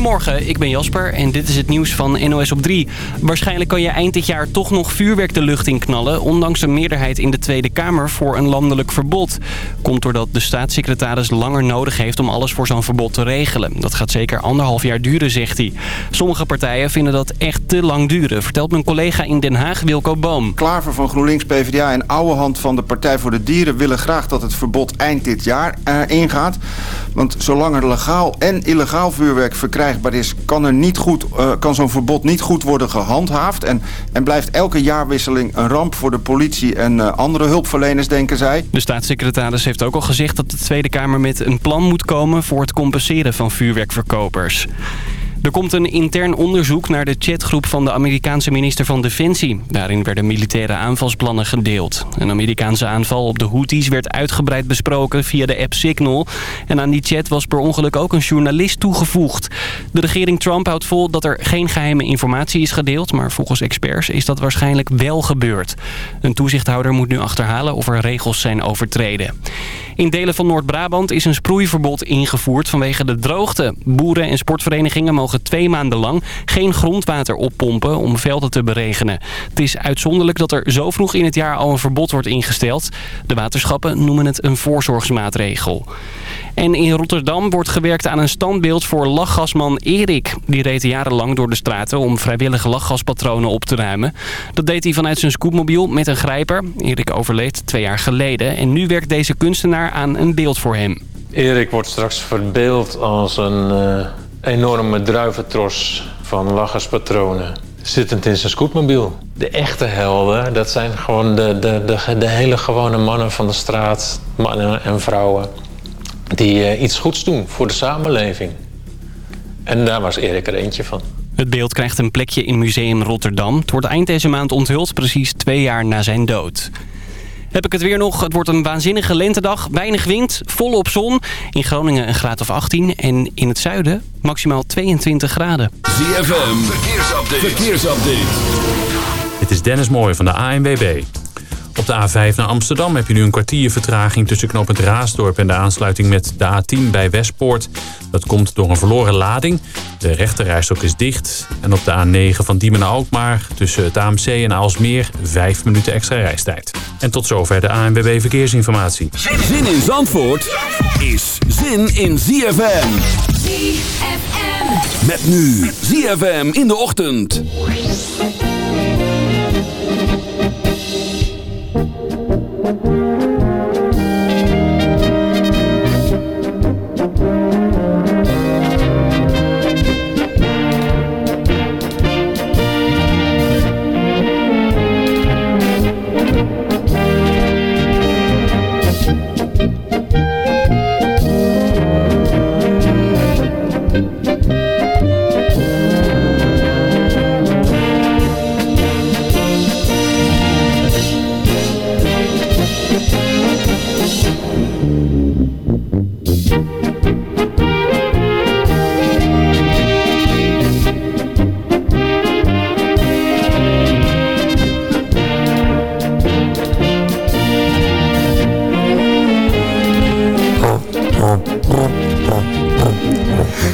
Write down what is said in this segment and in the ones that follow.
Goedemorgen, ik ben Jasper en dit is het nieuws van NOS op 3. Waarschijnlijk kan je eind dit jaar toch nog vuurwerk de lucht in knallen... ondanks een meerderheid in de Tweede Kamer voor een landelijk verbod. Komt doordat de staatssecretaris langer nodig heeft om alles voor zo'n verbod te regelen. Dat gaat zeker anderhalf jaar duren, zegt hij. Sommige partijen vinden dat echt te lang duren, vertelt mijn collega in Den Haag Wilco Boom. Klaver van GroenLinks, PvdA en oude hand van de Partij voor de Dieren... willen graag dat het verbod eind dit jaar uh, ingaat. Want zolang er legaal en illegaal vuurwerk kan, er niet goed, uh, kan zo'n verbod niet goed worden gehandhaafd. En, en blijft elke jaarwisseling een ramp voor de politie en uh, andere hulpverleners, denken zij. De staatssecretaris heeft ook al gezegd dat de Tweede Kamer met een plan moet komen... voor het compenseren van vuurwerkverkopers. Er komt een intern onderzoek naar de chatgroep van de Amerikaanse minister van Defensie. Daarin werden militaire aanvalsplannen gedeeld. Een Amerikaanse aanval op de Houthis werd uitgebreid besproken via de app Signal. En aan die chat was per ongeluk ook een journalist toegevoegd. De regering Trump houdt vol dat er geen geheime informatie is gedeeld... maar volgens experts is dat waarschijnlijk wel gebeurd. Een toezichthouder moet nu achterhalen of er regels zijn overtreden. In delen van Noord-Brabant is een sproeiverbod ingevoerd vanwege de droogte. Boeren en sportverenigingen mogen twee maanden lang geen grondwater oppompen om velden te beregenen. Het is uitzonderlijk dat er zo vroeg in het jaar al een verbod wordt ingesteld. De waterschappen noemen het een voorzorgsmaatregel. En in Rotterdam wordt gewerkt aan een standbeeld voor lachgasman Erik. Die reed jarenlang door de straten om vrijwillige lachgaspatronen op te ruimen. Dat deed hij vanuit zijn scootmobiel met een grijper. Erik overleed twee jaar geleden. En nu werkt deze kunstenaar aan een beeld voor hem. Erik wordt straks verbeeld als een uh, enorme druiventros van lachgaspatronen zittend in zijn scootmobiel. De echte helden, dat zijn gewoon de, de, de, de hele gewone mannen van de straat, mannen en vrouwen die uh, iets goeds doen voor de samenleving. En daar was Erik er eentje van. Het beeld krijgt een plekje in Museum Rotterdam. Het wordt eind deze maand onthuld, precies twee jaar na zijn dood. Heb ik het weer nog. Het wordt een waanzinnige lentedag. Weinig wind, volop zon. In Groningen een graad of 18. En in het zuiden maximaal 22 graden. ZFM, verkeersupdate. verkeersupdate. Het is Dennis Mooij van de ANWB. Op de A5 naar Amsterdam heb je nu een kwartier vertraging tussen knooppunt Raasdorp en de aansluiting met de A10 bij Westpoort. Dat komt door een verloren lading. De rechterrijstok is dicht. En op de A9 van Diemen naar Alkmaar tussen het AMC en Aalsmeer 5 minuten extra reistijd. En tot zover de ANWB Verkeersinformatie. Zin in Zandvoort is zin in ZFM. ZFM. Met nu ZFM in de ochtend.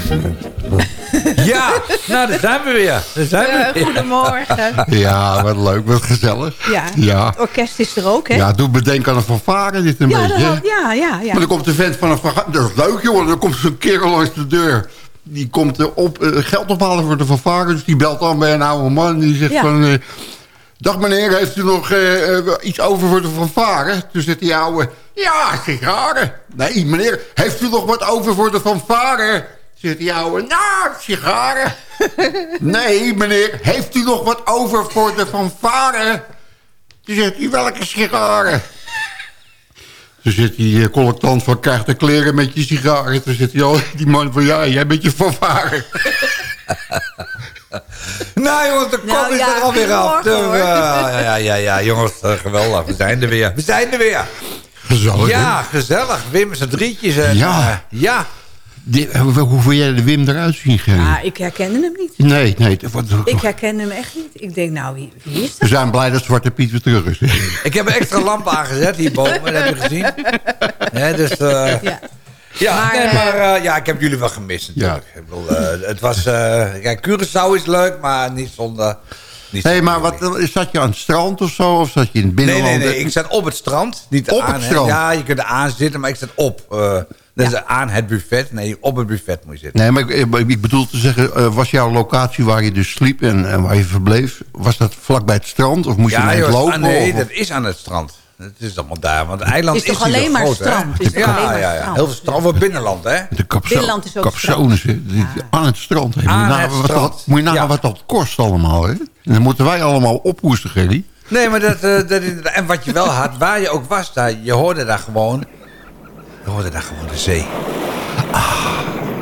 Ja, nou, daar zijn we weer. Daar zijn we weer. Goedemorgen. Ja, wat leuk, wat gezellig. Ja, Ja. het orkest is er ook, hè? Ja, doe bedenken aan een fanfare dit een ja, beetje. dat- ja, ja, ja. Maar dan komt de vent van een fanfare. Dat is leuk, jongen. Dan komt zo'n kerel langs de deur. Die komt eh, op, eh, geld ophalen voor de fanfare. Dus die belt dan bij een oude man. Die zegt Ja. van... eh, Dag meneer, heeft u nog eh, eh, iets over voor de fanfare? Toen zegt die oude... Ja, sigaren. Nee, meneer, heeft u nog wat over voor de fanfare? Zegt die oude... Nou, sigaren. nee, meneer, heeft u nog wat over voor de fanfare? Toen zegt hij, welke sigaren? Toen zit die eh, collectant van krijgt de kleren met je sigaren. Toen zit hij, oh, die man van ja, jij bent je fanfare. Nou jongens, de kop Nou, is ja, er alweer af. De- hoor. ja, ja, ja, ja, jongens, eh, geweldig. We zijn er weer. We zijn er weer. Gezellig, Ja, gezellig. Wim met z'n drietjes. En, Ja. eh, ja. Die, hoe, wil jij de Wim eruit zien? Ah, ik herkende hem niet. Nee, nee. Ik herkende hem echt niet. Ik denk, nou, wie, wie is We dat? zijn blij dat Zwarte Piet weer terug is. Ik heb een extra lamp aangezet hierboven, dat heb je gezien. Hè, dus, eh, Ja. Ja, Maar, nee, eh, maar eh, ja, ik heb jullie wel gemist natuurlijk. Ik bedoel, eh, het was, eh kijk, Curaçao is leuk, maar niet zonder... Niet Hé, hey, zonder maar wat, zat je aan het strand of zo? Of zat je in het Nee, binnenland? nee, nee. Ik zat op het strand. Niet Op aan, het hè. strand? Ja, je kunt er aan zitten, maar ik zat op. dus aan het buffet. Nee, op het buffet moet je zitten. Nee, maar ik, ik- ik bedoel te zeggen, eh, was jouw locatie waar je dus sliep en, en waar je verbleef, was dat vlak bij het strand? Of moest je ja, naar het joh, lopen? ah, nee, of- dat is aan het strand. Het is allemaal daar, want het eiland is is toch alleen maar groot, hè? strand? Het is toch ja, alleen maar ja, ja. strand? Heel veel strand. Voor binnenland, hè? De Binnenland is ook capsones, hè? Aan het strand. hè. Moet je Aan nagaan wat Ja. wat dat kost allemaal, hè? En dan moeten wij allemaal ophoesten, Gerry. Nee, maar dat, eh, dat En wat je wel had, waar je ook was daar, je hoorde daar gewoon... Hoorde daar gewoon de zee. Dicht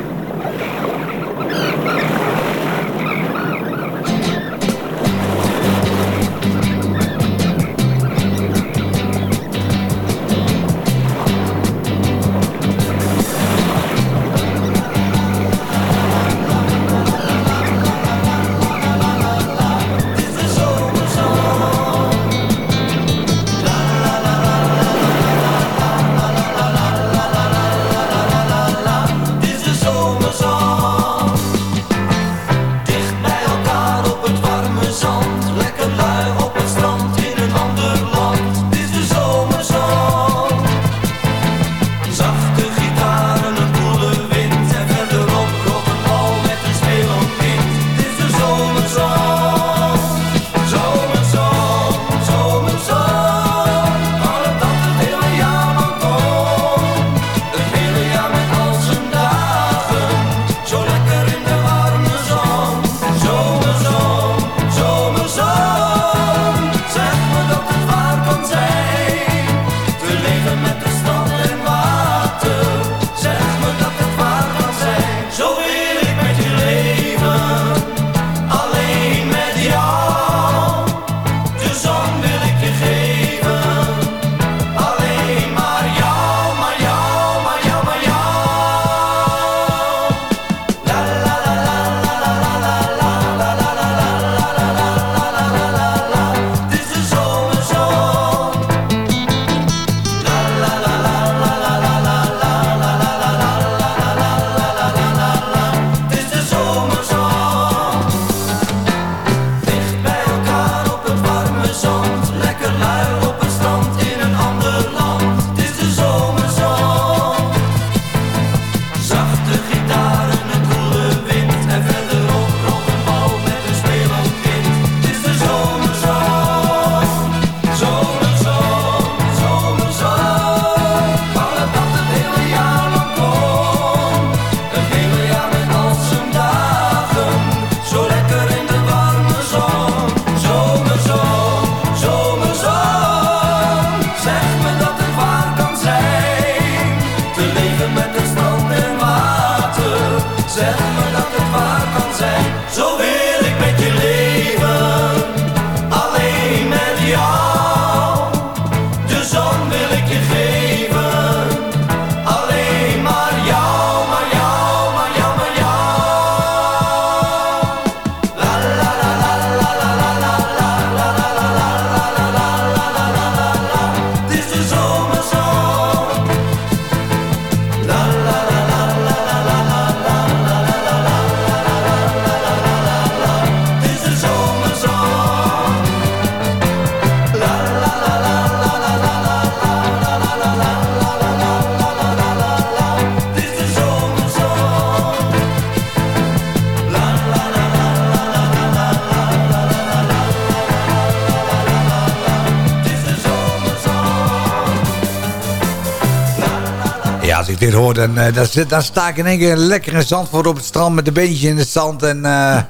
dan, eh, dan, zit- dan sta ik in één keer lekker in Zandvoort op het strand... met een beentje in het zand en eh,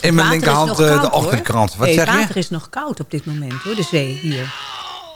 in mijn linkerhand eh, koud, de ochtendkrant. Wat nee, zeg het je? water is nog koud op dit moment, hoor, de zee hier.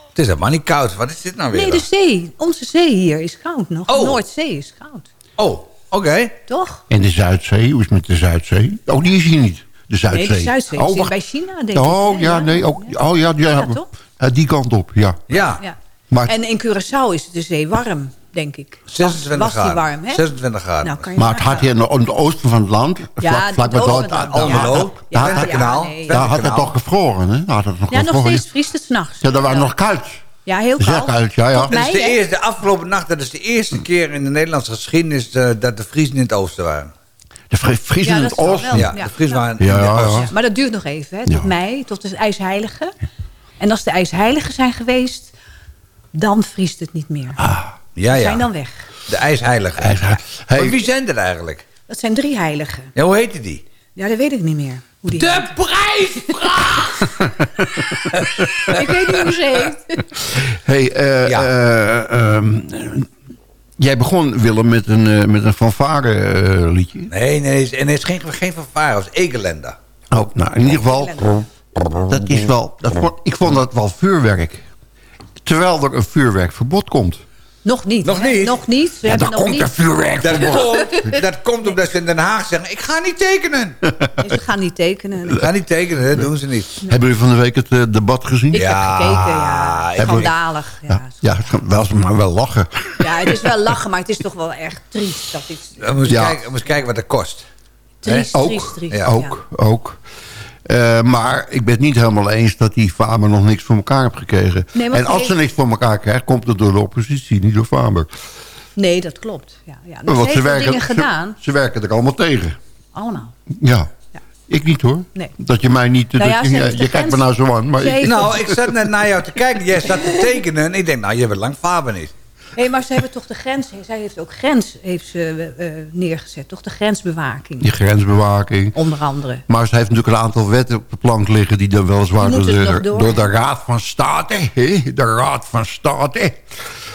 Het is helemaal niet koud. Wat is dit nou weer? Nee, de zee. Onze zee hier is koud nog. Oh. De Noordzee is koud. Oh, oké. Toch? En de Zuidzee, hoe is het met de Zuidzee? Oh, die is hier niet. De Zuidzee. Nee, de Zuidzee oh, wacht. bij China, denk ik. Oh, ja, nee. Ook, oh, ja, ja, Ja, toch? ja, die kant op, ja. Ja, Ja. Maar, En in Curaçao is de zee warm, denk ik. 26 was, was graden. die warm, hè? 26 graden. Nou, kan je maar het had hier in het oosten van het land... Ja, vlak, vlak het het daar- daar- ja. Almelo, Ja, daar- Twentekanaal. nee. Daar had het toch gevroren, hè? Daar had het nog Ja, nog steeds vriest het s'nachts. Ja, daar waren nog koud. Ja, heel koud. uit, ja, ja. Dat is de, eerste, de afgelopen nacht, dat is de eerste keer in de Nederlandse geschiedenis eh, dat de Friesen in het oosten waren. De Fri- Friesen Ja, in dat het oosten. Ja, ja. de Friesen waren Ja, in het ja, ja. oosten. Maar dat duurt nog even, hè, tot Ja. mei, tot de ijsheilige. En als de ijsheilige zijn geweest, dan vriest het niet meer. Ja, Ze zijn ja. dan weg. De ijsheilige. IJsheilige. Hey. Maar wie zijn er eigenlijk? Dat zijn drie heiligen. Ja, hoe heette die? Ja, dat weet ik niet meer. Hoe die De prijsvraag! heet. Ik weet niet hoe ze heet. Hey, eh, Ja. eh, ehm, jij begon, Willem, met een, eh, met een fanfare liedje. Nee, nee, en het is geen, geen fanfare, het is Egelenda. Oh, nou, in ieder geval, dat is wel, dat, vond- ik vond dat wel vuurwerk. Terwijl er een vuurwerkverbod komt. Nog niet. Nog hè? niet? Nog niet. We Ja, hebben dan nog komt niet. vuurwerk Dat komt, dat komt omdat ze in Den Haag zeggen, ik ga niet tekenen. Nee, Ze gaan niet tekenen. Ik ga niet tekenen, dat doen ze niet. Hebben jullie van de week het eh, debat gezien? Ik Ja, heb gekeken, ja. Schandalig. Ja, Ja, het wel, maar wel lachen. ja, het is wel lachen, maar het is toch wel erg triest. Dat is We moeten, Ja. kijken, we moeten kijken wat dat kost. triest, ook, triest, triest. ja, ook, ook. Eh, maar ik ben het niet helemaal eens dat die Faber nog niks voor elkaar heeft gekregen. Nee, en als ze niks voor elkaar krijgt, komt het door de oppositie, niet door Faber. Nee, dat klopt. Ja, ja. Dus Want ze wel dingen gedaan. Ze, ze werken er allemaal tegen. Allemaal. Ja. Ja. Ik niet hoor. Nee. Dat je mij niet... Nou ja, je kijkt me nou zo aan. Maar ik- Nou, ik zat net naar jou te kijken. Jij zat te tekenen. En ik denk, nou, je bent lang Faber niet. Nee, maar ze hebben toch de grens... Zij heeft ook grens heeft ze, eh, neergezet. Toch de grensbewaking. die grensbewaking. Onder andere. Maar ze heeft natuurlijk een aantal wetten op de plank liggen... die dan weliswaar Die door de, door, de Raad van State... hè, de Raad van State...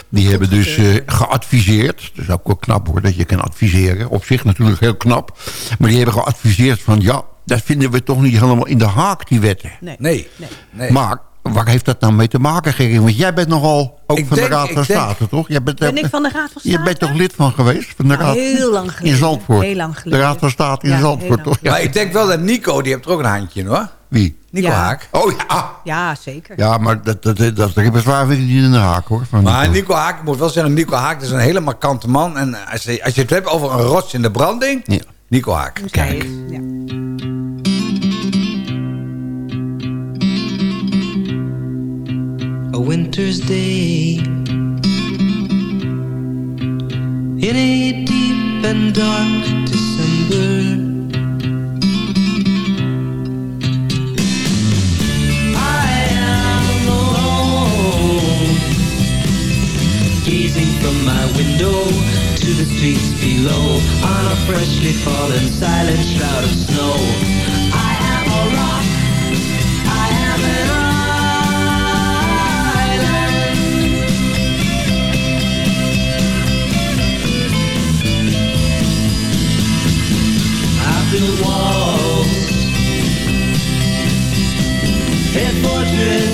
die hebben dus eh, geadviseerd... dat is ook wel knap hoor, dat je kan adviseren. Op zich natuurlijk heel knap. Maar die hebben geadviseerd van... ja, dat vinden we toch niet helemaal in de haak, die wetten. Nee. Nee. Nee. nee. Maar waar heeft dat nou mee te maken, Gerrie? Want jij bent nogal ook Ik van denk- de Raad van denk- State, toch? Jij bent, Ben ik van de Raad van Je State? bent toch lid van geweest? Van de Nou, Raad heel lang In geleden. Zandvoort. Heel lang De geleden. Raad van State in Ja, Zandvoort, toch? Ja. Maar ik denk wel dat Nico, die heeft er ook een handje in, hoor. Wie? Nico Ja. Haak. Oh ja. Ja, zeker. Ja, maar dat, dat, dat, dat repertoire vind ik niet in de haak, hoor. Van Maar Nico. Nico Haak, ik moet wel zeggen, Nico Haak is een hele markante man. En als je, als je het hebt over een rots in de branding, Ja. Nico Haak. Je het? Ja. Winter's day in a deep and dark December. I am alone, gazing from my window to the streets below on a freshly fallen silent shroud of snow. I I built walls, a fortress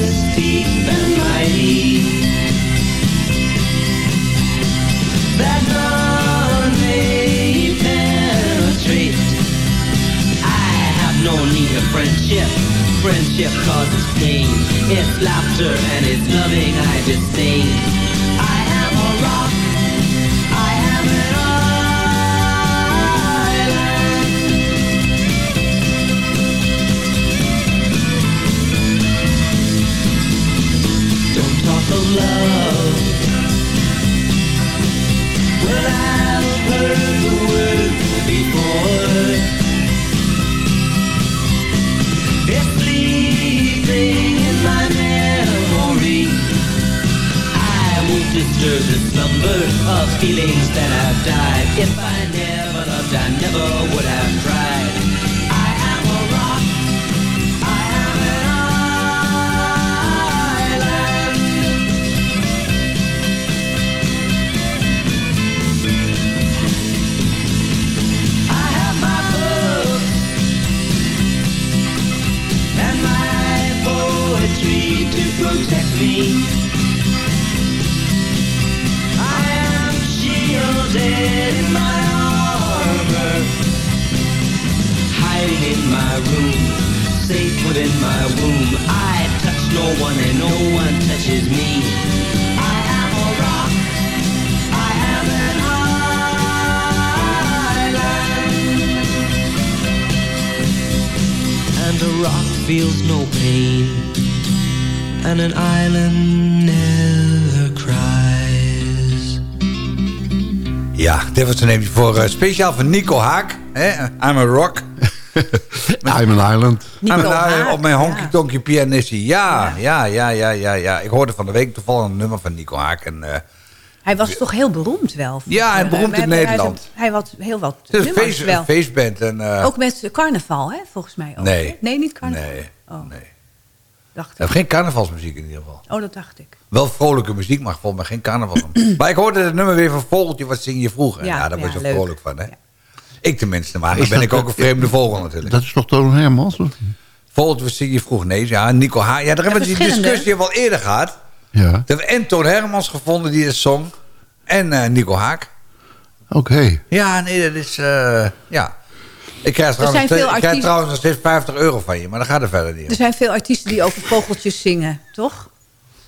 speciaal voor Nico Haak. Hè? I'm a rock. I'm an Island. Nico I'm an Island Haak, op mijn honky tonky pianissie. Ja, ja, ja, ja, ja, ja. Ik hoorde van de week toevallig een nummer van Nico Haak. En, eh, Hij was toch heel beroemd wel? Ja, en beroemd in Hij- hij- Nederland. Hij had heel wat het is een nummers feest, wel. een feestband. En, eh, Ook met carnaval, hè, volgens mij. Ook. Nee. Nee, niet carnaval. Nee, Oh, nee. Dacht ik. geen carnavalsmuziek in ieder geval. Oh, dat dacht ik. Wel vrolijke muziek, maar volgens mij geen carnaval. maar ik hoorde het nummer weer van Vogeltje, wat zing je vroeger? Ja, Ja, daar word je ja, zo leuk. vrolijk van, hè? Ja. Ik tenminste, maar dan ben ik ook een vreemde vogel natuurlijk. Dat is toch Toon Hermans? Vogeltje, wat zing je vroeger? Nee, ja, Nico Haak. Ja, daar hebben we die discussie wel eerder gehad. Ja, en Toon Hermans gevonden die het zong. En eh, Nico Haak. oké. Ja, nee, dat is... eh, ja. Ik krijg, trouwens, zijn veel ik krijg artiesten- trouwens nog steeds 50 euro van je, maar dan gaat het verder niet. Er zijn veel artiesten die over vogeltjes zingen, toch?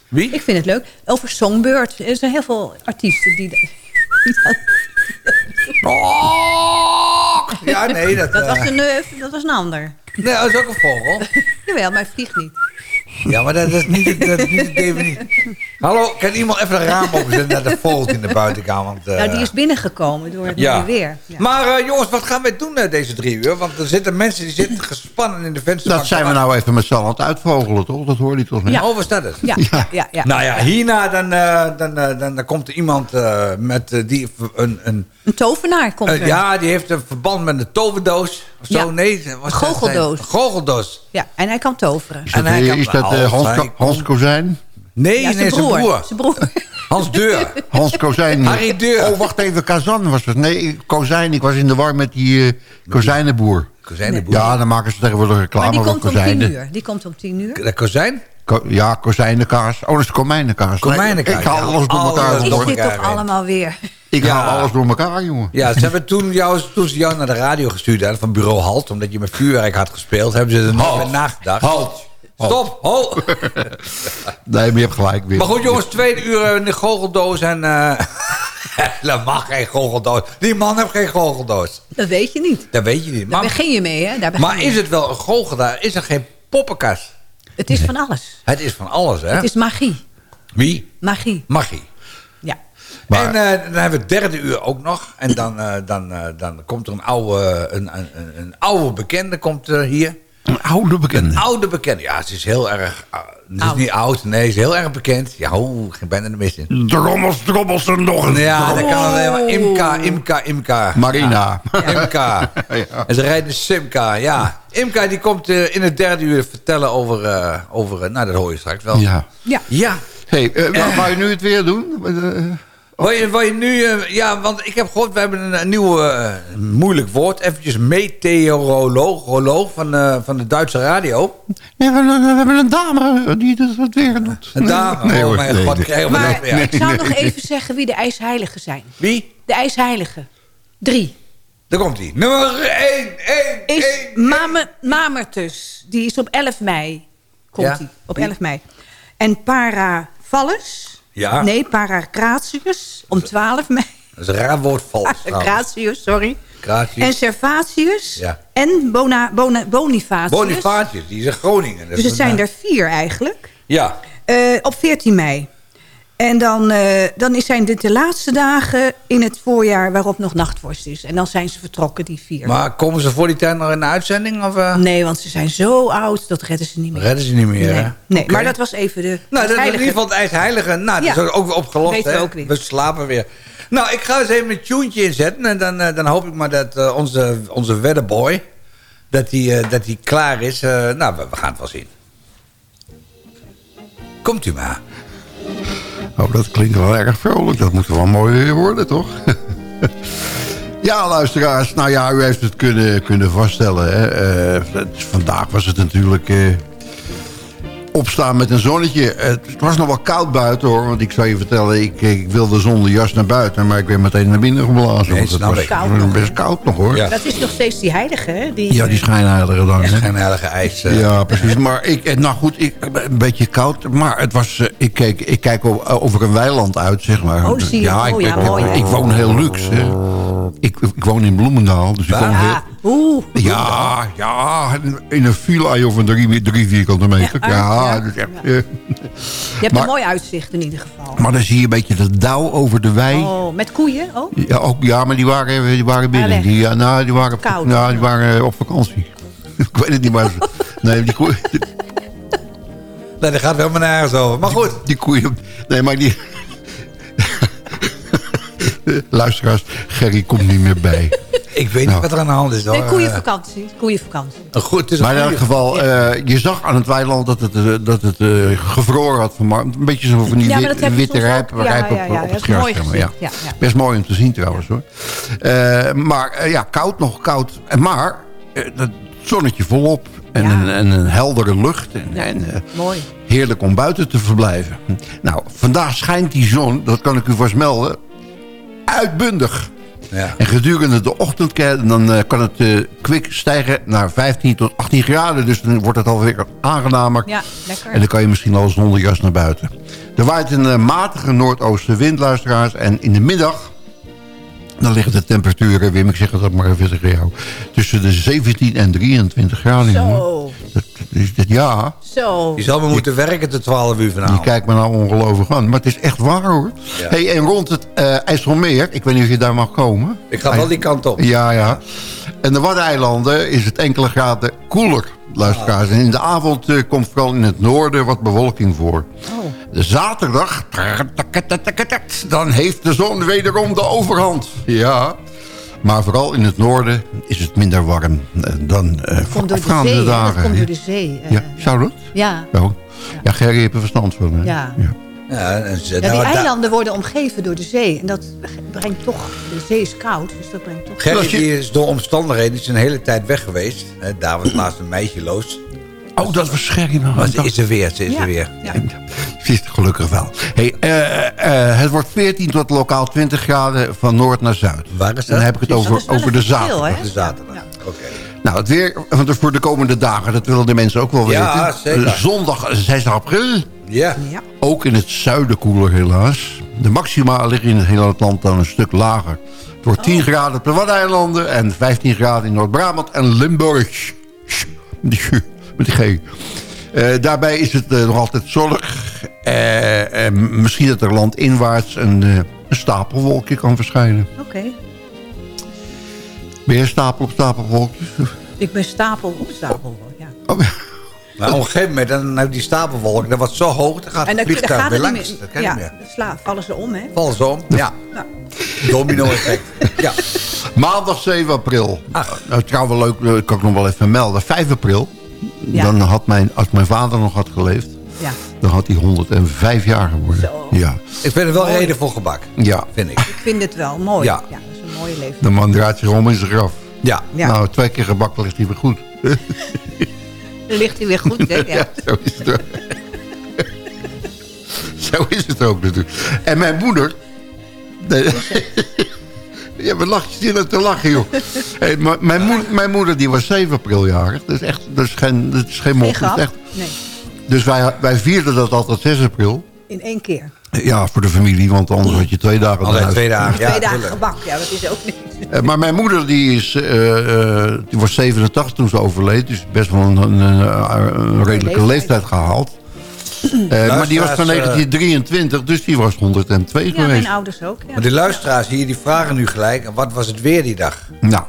Wie? Ik vind het leuk. Over Songbird. Er zijn heel veel artiesten die... die dat, Oh! Ja, nee, dat, dat, eh, was een, eh, dat was een ander. nee, dat is ook een vogel. Jawel, maar hij vliegt niet. Ja, maar dat is niet, dat is niet het definitie. Hallo, kan iemand even een raam openzetten naar de vogeltje in de buitenkant? Want, eh, nou, die is binnengekomen door het ja. weer. Ja. Maar eh, jongens, wat gaan wij doen eh, deze drie uur? Want er zitten mensen die zitten gespannen in de vensterbank. Dat zijn we nou even met z'n allen aan het uitvogelen, toch? Dat hoor je toch niet? Ja. Oh, staat het? Ja, ja, ja. ja. Nou ja, hierna dan, eh, dan, eh, dan, dan komt er iemand eh, met eh, die een, een, Een tovenaar komt eh, er. ja, die heeft een verband met een toverdoos. Of zo, Ja. nee. Een goocheldoos. Een goocheldoos. Ja, en hij kan toveren. Is dat, En hij eh, kan- is dat eh, als Hans, Ko- Hans Kozijn? Nee, Ja, nee, zijn broer. Zijn broer. Hans Deur. Hans Kozijn. Harry Deur. Oh, wacht even, Kazan was het. Nee, Kozijn. Ik was in de war met die eh kozijnenboer. Kozijnenboer. Ja, dan maken ze tegenwoordig Maar reclame die voor komt om tien uur. Die komt om tien uur. De kozijn? Ko- ja, kozijnenkaas. Oh, dat is komijnenkaas. Nee, Komijnenkaas, ik haal alles door elkaar. Alles Is dit toch allemaal weer? Ik Ja. haal alles door elkaar, jongen. Ja, ze hebben toen, jou, toen ze jou naar de radio gestuurd hadden van bureau Halt... omdat je met vuurwerk had gespeeld, hebben ze er niet Halt. meer nagedacht. Halt. Stop, ho! Nee, maar je hebt gelijk weer. Maar goed jongens, tweede uur in de goocheldoos en... eh dat mag geen goocheldoos. Die man heeft geen goocheldoos. Dat weet je niet. Dat weet je niet. Daar Maar, begin je mee, hè? Daar begin maar je is het wel een goochelaar? Is er geen poppenkast? Het is van alles. Het is van alles, hè? Het is magie. Wie? Magie. Magie. Ja. Maar- En eh, dan hebben we het derde uur ook nog. En dan, eh, dan, eh, dan komt er een oude, een, een, een, een oude bekende komt, hier. Een oude bekende. Oude bekende. Ja, ze is heel erg... het is Oud. niet oud, nee, ze is heel erg bekend. Ja, oh, geen bijna de mis in. Drommels, drommels en nog een. Ja, dat kan alleen maar Imka, Imka, Imka. Marina. Imka. En ze rijdt een Simka, ja. Imka die komt in het derde uur vertellen over... eh, over eh, nou, dat hoor je straks wel. Ja. Ja. Ja. Hey, wou- wou je nu het weer doen? Wil je, wil je nu... eh, ja, want ik heb gehoord, we hebben een, een nieuw eh, moeilijk woord. Eventjes meteoroloog roloog van, eh, van de Duitse radio. Nee, we, we hebben een dame die dat het weer doet. Een dame. Nee, oh mijn nee, god, nee. Maar ik zou nog even zeggen wie de ijsheiligen zijn. Wie? De ijsheiligen. Drie. Daar komt hij. Nummer 1, 1, Is 1. Mame, Mamertus. Die is op 11 mei. Komt Ja. hij. Op Wie? 11 mei. En Parafallus. Ja. Nee, Paracratius. Om 12 mei. Dat is een raar woord vals. Gratius, sorry. Gratius. En Servatius. Ja. En Bona, Bona, Bonifatius. Bonifatius, die is in Groningen. Dat Dus het zijn eh, er vier eigenlijk. Ja. Eh, op 14 mei. En dan, eh, dan is- zijn dit de laatste dagen in het voorjaar waarop nog nachtvorst is. En dan zijn ze vertrokken, die vier. Maar komen ze voor die tijd nog in de uitzending? Of, eh, Nee, want ze zijn zo oud, dat redden ze niet meer. redden ze niet meer, nee, hè? nee maar dat was even de Nou, dat is in ieder geval het ijsheilige. Nou, dat Ja. is ook weer opgelost, we hè? ook weer. We slapen weer. Nou, ik ga eens even een tuentje inzetten. En dan, eh, dan hoop ik maar dat onze, onze weddenboy... dat hij dat die klaar is. Nou, we, we gaan het wel zien. Komt u maar. Oh, dat klinkt wel erg vrolijk. Dat moet wel mooi weer worden, toch? ja, luisteraars. Nou ja, u heeft het kunnen, kunnen vaststellen. Hè. Eh, vandaag was het natuurlijk... eh, opstaan met een zonnetje. Het was nog wel koud buiten hoor. Want ik zou je vertellen, ik, ik wilde zonder jas naar buiten. Maar ik ben meteen naar binnen geblazen. Nee, want het was. Koud nog, best koud nog hoor. Ja. Ja, Dat is nog steeds die heilige, hè? Die, die schijnheilige dan. hè. Geen heilige ijs. eh. Ja, precies. Maar ik, eh, nou goed, ik, een beetje koud. Maar het was, eh, ik, keek, ik kijk over een weiland uit, zeg maar. Oh, zie je. Ja, ik, Oh, ja, ik, mooi, hè? ik woon heel luxe. hè. Ik, ik woon in Bloemendaal, dus ik woon heel- oeh. Ja, ja, in een villa of een drie, drie vierkante meter. Ja, Ja, ja, dat is echt... ja. eh, Je hebt Maar- een mooi uitzicht in ieder geval. maar dan zie je een beetje de dauw over de wei. Oh, met koeien ook? Ja, ook, ja, maar die waren, die waren binnen. Die, ja, nou, die waren, Koud. nou, die waren op vakantie. ik weet het niet, maar... Nee, die, koe, die, Nee, daar gaat wel maar nergens over. Maar goed. die koeien... Nee, maar die... Luisteraars, Gerry komt niet meer bij. Ik weet niet Nou. wat er aan de hand is. Hoor. Nee, koeienvakantie. Koeienvakantie. Goed, het is Maar in een elk geval, eh, je zag aan het weiland dat het, eh, dat het eh, gevroren had. Van, een beetje zo van die Ja, maar wit- dat heb je witte rijp, ook. Ja, rijp op, ja, ja, op dat het is mooi gras. ja. Ja, ja. Best mooi om te zien trouwens hoor. Eh, maar ja, koud nog koud. En Maar eh, het zonnetje volop. En, Ja. een, en een heldere lucht. En, en, Mooi. heerlijk om buiten te verblijven. Nou, vandaag schijnt die zon, dat kan ik u vast melden, uitbundig. Ja. En gedurende de ochtend dan, eh, kan het eh, kwik stijgen naar 15 tot 18 graden. Dus dan wordt het alweer aangenamer. Ja, lekker. En dan kan je misschien al zonder jas naar buiten. Er waait een eh, matige noordoostenwind, luisteraars. En in de middag, dan liggen de temperaturen, Wim, ik zeg het ook maar even tegen jou... tussen de 17 en 23 graden. Zo. Dat, dat is, dat, ja, Zo. Je zal maar moeten werken tot 12 uur je vanavond. kijkt me nou ongelooflijk aan. Maar het is echt waar hoor. Ja. Hey, en rond het eh IJsselmeer, ik weet niet of je daar mag komen. Ik ga wel die kant op. Ja, ja. En de Waddeneilanden is het enkele graden koeler, luisteraars. En in de avond eh, komt vooral in het noorden wat bewolking voor. Oh. De zaterdag, dan heeft de zon wederom de overhand. Ja. Maar vooral in het noorden is het minder warm eh, dan eh Komt door de zee. dagen. Dat komt door de zee. eh. Ja, zou dat? ja. Ja, ja Gerry heeft er verstand van. Hè? Ja. Ja, nou, die eilanden worden omgeven door de zee. En dat brengt toch... De zee is koud, dus dat brengt toch... Die is door omstandigheden is een hele tijd weg geweest. Hè, Daar was laatst een meisje los. Oh, dat was Gerry. Maar ze is er weer, ze is Ja. er weer. Ja. Gelukkig wel. Hey, eh, eh, het wordt 14 tot lokaal 20 graden van noord naar zuid. Waar is dat? En dan heb ik het Dus over, over de zaterdag. de zaterdag. Ja. Oké. Nou, het weer voor de komende dagen, dat willen de mensen ook wel Ja, weten. zeker. Zondag 6 april, Ja. Ja. ook in het zuiden koeler helaas. De maxima liggen in het hele land dan een stuk lager. Het wordt 10 graden op de Waddeneilanden en 15 graden in Noord-Brabant en Limburg. Met die G-. Eh, daarbij is het eh, nog altijd zonnig. Eh, eh, misschien dat er landinwaarts een, eh, een stapelwolkje kan verschijnen. Oké. Ben je stapel op stapelwolkjes? Ik ben stapel op stapel. Ja. Oh, Maar op een gegeven moment, dan heb je die stapelwolk, dat wordt zo hoog, dan gaat En het vliegtuig gaat weer niet langs. meer. Dat ja, niet meer. dan sla, vallen ze om, hè? Vallen ze om. Ja. Nou, Domino-effect. ja. Maandag 7 april. Ach. Nou, trouwens wel leuk, eh, kan ik nog wel even melden. 5 april. Ja. Dan had mijn, als mijn vader nog had geleefd, ja. dan had hij 105 jaar geworden. Zo. Ja. Ik vind het wel reden voor gebak, ja. vind ik. Ik vind het wel mooi. Ja. Ja, dat is een mooie leven. De man draait zich om in zijn graf. Ja. Ja. Nou, twee keer gebakken ligt hij weer goed. Dan ligt hij weer goed, hè? Ja. Ja, zo is het ook. zo is het ook natuurlijk. En mijn moeder... Ja, we lachen zitten te lachen, joh. Hey, maar mijn, moeder, mijn moeder die was 7 april jarig. Dat is echt dat is geen, dat is geen Dat is echt, Nee, dus wij, wij vierden dat altijd 6 april. in één keer. Ja, voor de familie, want anders had je twee dagen Altijd thuis. twee dagen. Ja, Twee dagen gebak, ja, dat is ook niet. Eh, Maar mijn moeder die is, eh, eh, die was 87 toen ze overleed. Dus best wel een, een, redelijke leeftijd gehaald. Eh, maar die was van Luisteraars, eh, 1923, dus die was 102 Ja, geweest. mijn ouders ook. Ja. Maar die luisteraars hier, die vragen nu gelijk, wat was het weer die dag? Nou,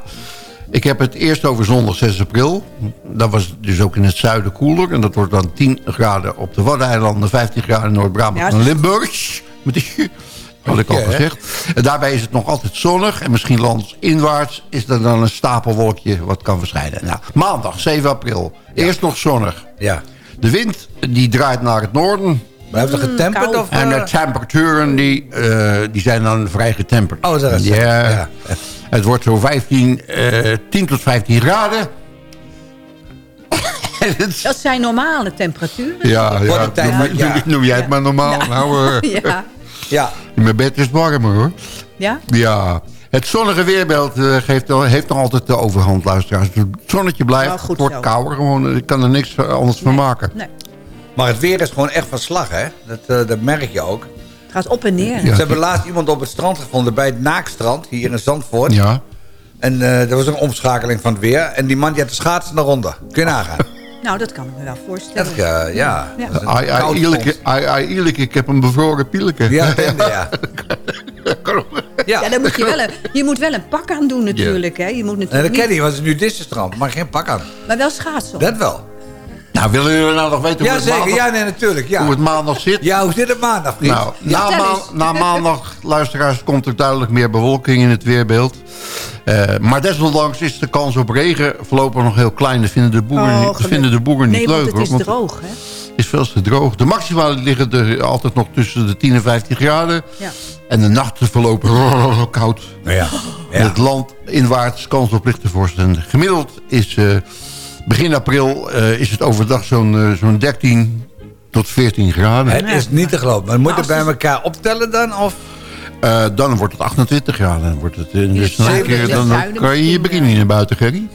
ik heb het eerst over zondag 6 april. Dat was dus ook in het zuiden koeler. En dat wordt dan 10 graden op de Waddeneilanden, 15 graden in Noord-Brabant Ja, en Limburg. Met die had ik al gezegd. En daarbij is het nog altijd zonnig. En misschien landinwaarts is er dan een stapelwolkje wat kan verschijnen. Nou, maandag 7 april. Eerst nog zonnig. Ja. De wind die draait naar het noorden. Maar heeft het getemperd of... En de temperaturen die, eh, die zijn dan vrij getemperd. Oh, dat is het. ja. Ja. Het wordt zo 15, eh 10 tot 15 graden. Dat zijn normale temperaturen. ja, ja. de tijd Noem, jij het maar normaal. Nou, eh, Ja. Ja. mijn bed is het warmer hoor. Ja? Ja. Het zonnige weerbeeld eh, geeft, heeft nog altijd de overhand, luisteraars. Het zonnetje blijft, Nou, goed het wordt zo. kouder. Gewoon, ik kan er niks anders van maken. Nee. Maar het weer is gewoon echt van slag, hè? Dat, eh, dat merk je ook. Het gaat op en neer. Ze hebben laatst iemand op het strand gevonden bij het Naakstrand, hier in Zandvoort. Ja. En eh er was een omschakeling van het weer. En die man die had de schaatsen naar ronde. Kun je nagaan. Nou, dat kan ik me wel voorstellen. Dat, eh, ja. Ik heb een bevroren pieleke. Ja. Ja, ja. dan moet je, wel een, je moet wel een pak aan doen natuurlijk. Hè. Je moet Nee, natuurlijk dat ken niet, je, want het is nu dissenstrand. Maar geen pak aan. maar wel schaatsen. Dat wel. Nou, willen jullie nou nog weten hoe, Ja, het, zeker. maandag, Ja, nee, natuurlijk. hoe Ja, het maandag zit? ja hoe zit het maandag, vriend? Nou, na, maandag, luisteraars, komt er duidelijk meer bewolking in het weerbeeld. Eh, maar desondanks is de kans op regen voorlopig nog heel klein. Dat vinden de boeren, Oh, niet, vinden de boeren niet nee, leuk. want het is hoor, droog, hè? Het is veel te droog. De maxima liggen er altijd nog tussen de 10 en 15 graden. Ja. En de nachten verlopen koud. Ja. het land inwaarts kans op lichte vorst. En gemiddeld is eh, begin april eh, is het overdag zo'n eh, zo'n 13 tot 14 graden. Het is niet te geloven. Maar moet je bij het- elkaar optellen dan? Of? Eh, dan wordt het 28 graden. Dan, wordt het, dus het dan, keer- kan je je bikini naar buiten, Gerry.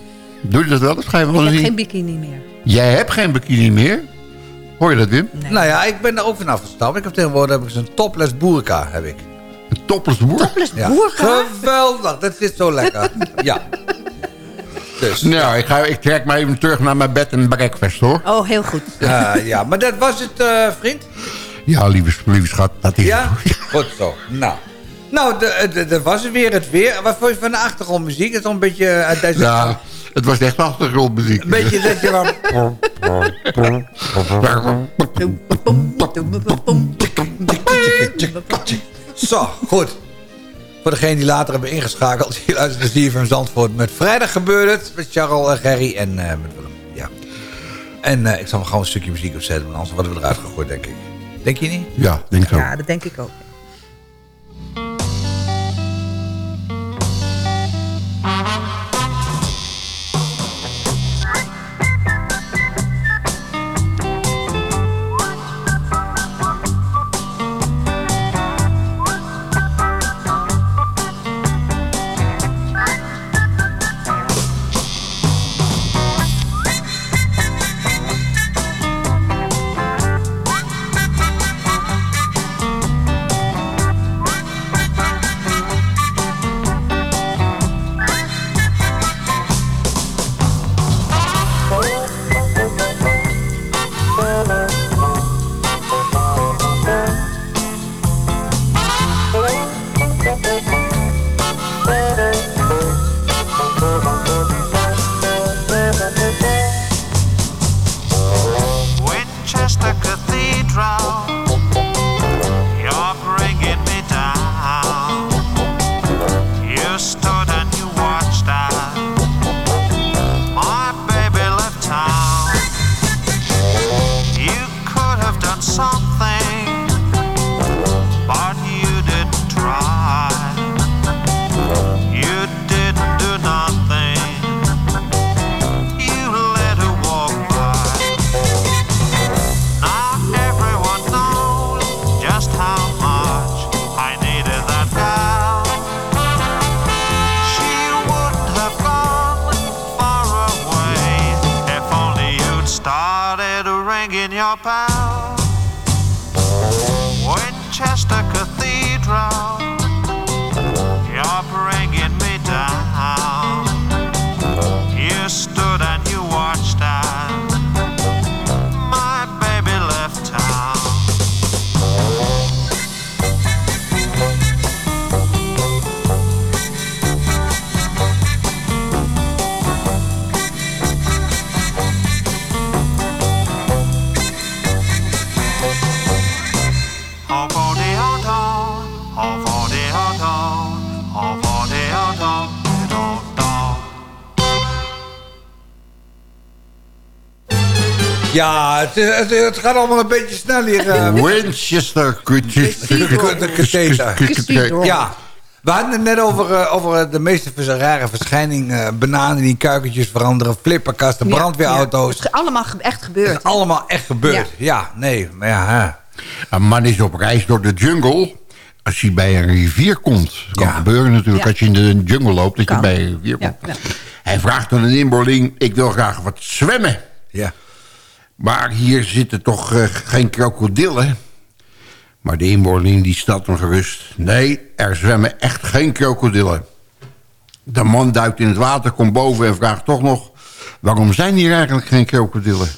Doe je dat wel eens? Ga je wel Ik heb zien? geen bikini meer. Jij hebt geen bikini meer? Hoor je dat, Wim? Nee. Nou ja, ik ben daar ook vanaf gestapt. Ik heb tegenwoordig heb ik zo'n topless boerka. Heb ik. Topless boer? Topless Ja. boerka? Geweldig. Dat zit zo lekker. ja. Dus. Nou, ik, ga, ik trek maar even terug naar mijn bed en breakfast, hoor. Oh, heel goed. eh, ja, maar dat was het, eh, vriend. Ja, lieve, lieve schat, dat is Ja? het. Goed zo. Nou. Nou, dat was het weer, het weer. Wat vond je van de achtergrondmuziek? Het is een beetje uit deze... Ja, het was echt achtergrondmuziek. Een beetje dat je van... Zo, goed. Voor degene die later hebben ingeschakeld, hier luistert de van Zandvoort. Met vrijdag gebeurt het, met Charles en Gerry en eh, met Willem. Ja. En eh, ik zal gewoon een stukje muziek opzetten, want anders worden we eruit gegooid, denk ik. Denk je niet? Ja, denk ik. Ja, dat denk ik ook. Winchester Cathedral, Ja, het, is- het, het gaat allemaal een beetje snel hier. eh, Winchester Cathedral. Ja, we hadden het net over, eh, over de meeste rare verschijningen. bananen die kuikentjes veranderen, flipperkasten, Ja, brandweerauto's. ja. Het is allemaal echt gebeurd. Het is allemaal echt gebeurd. Ja, nee, maar ja. hè. Een man is op reis door de jungle. Als hij bij een rivier komt. kan Ja. gebeuren natuurlijk Ja. als je in de jungle loopt. Dat Kan. je bij een rivier Ja, komt. ja. Hij vraagt aan een inboorling. Ik wil graag wat zwemmen. Ja. Maar hier zitten toch eh, geen krokodillen. Maar de inboorling die stelt hem gerust. Nee, er zwemmen echt geen krokodillen. De man duikt in het water, komt boven en vraagt toch nog... waarom zijn hier eigenlijk geen krokodillen?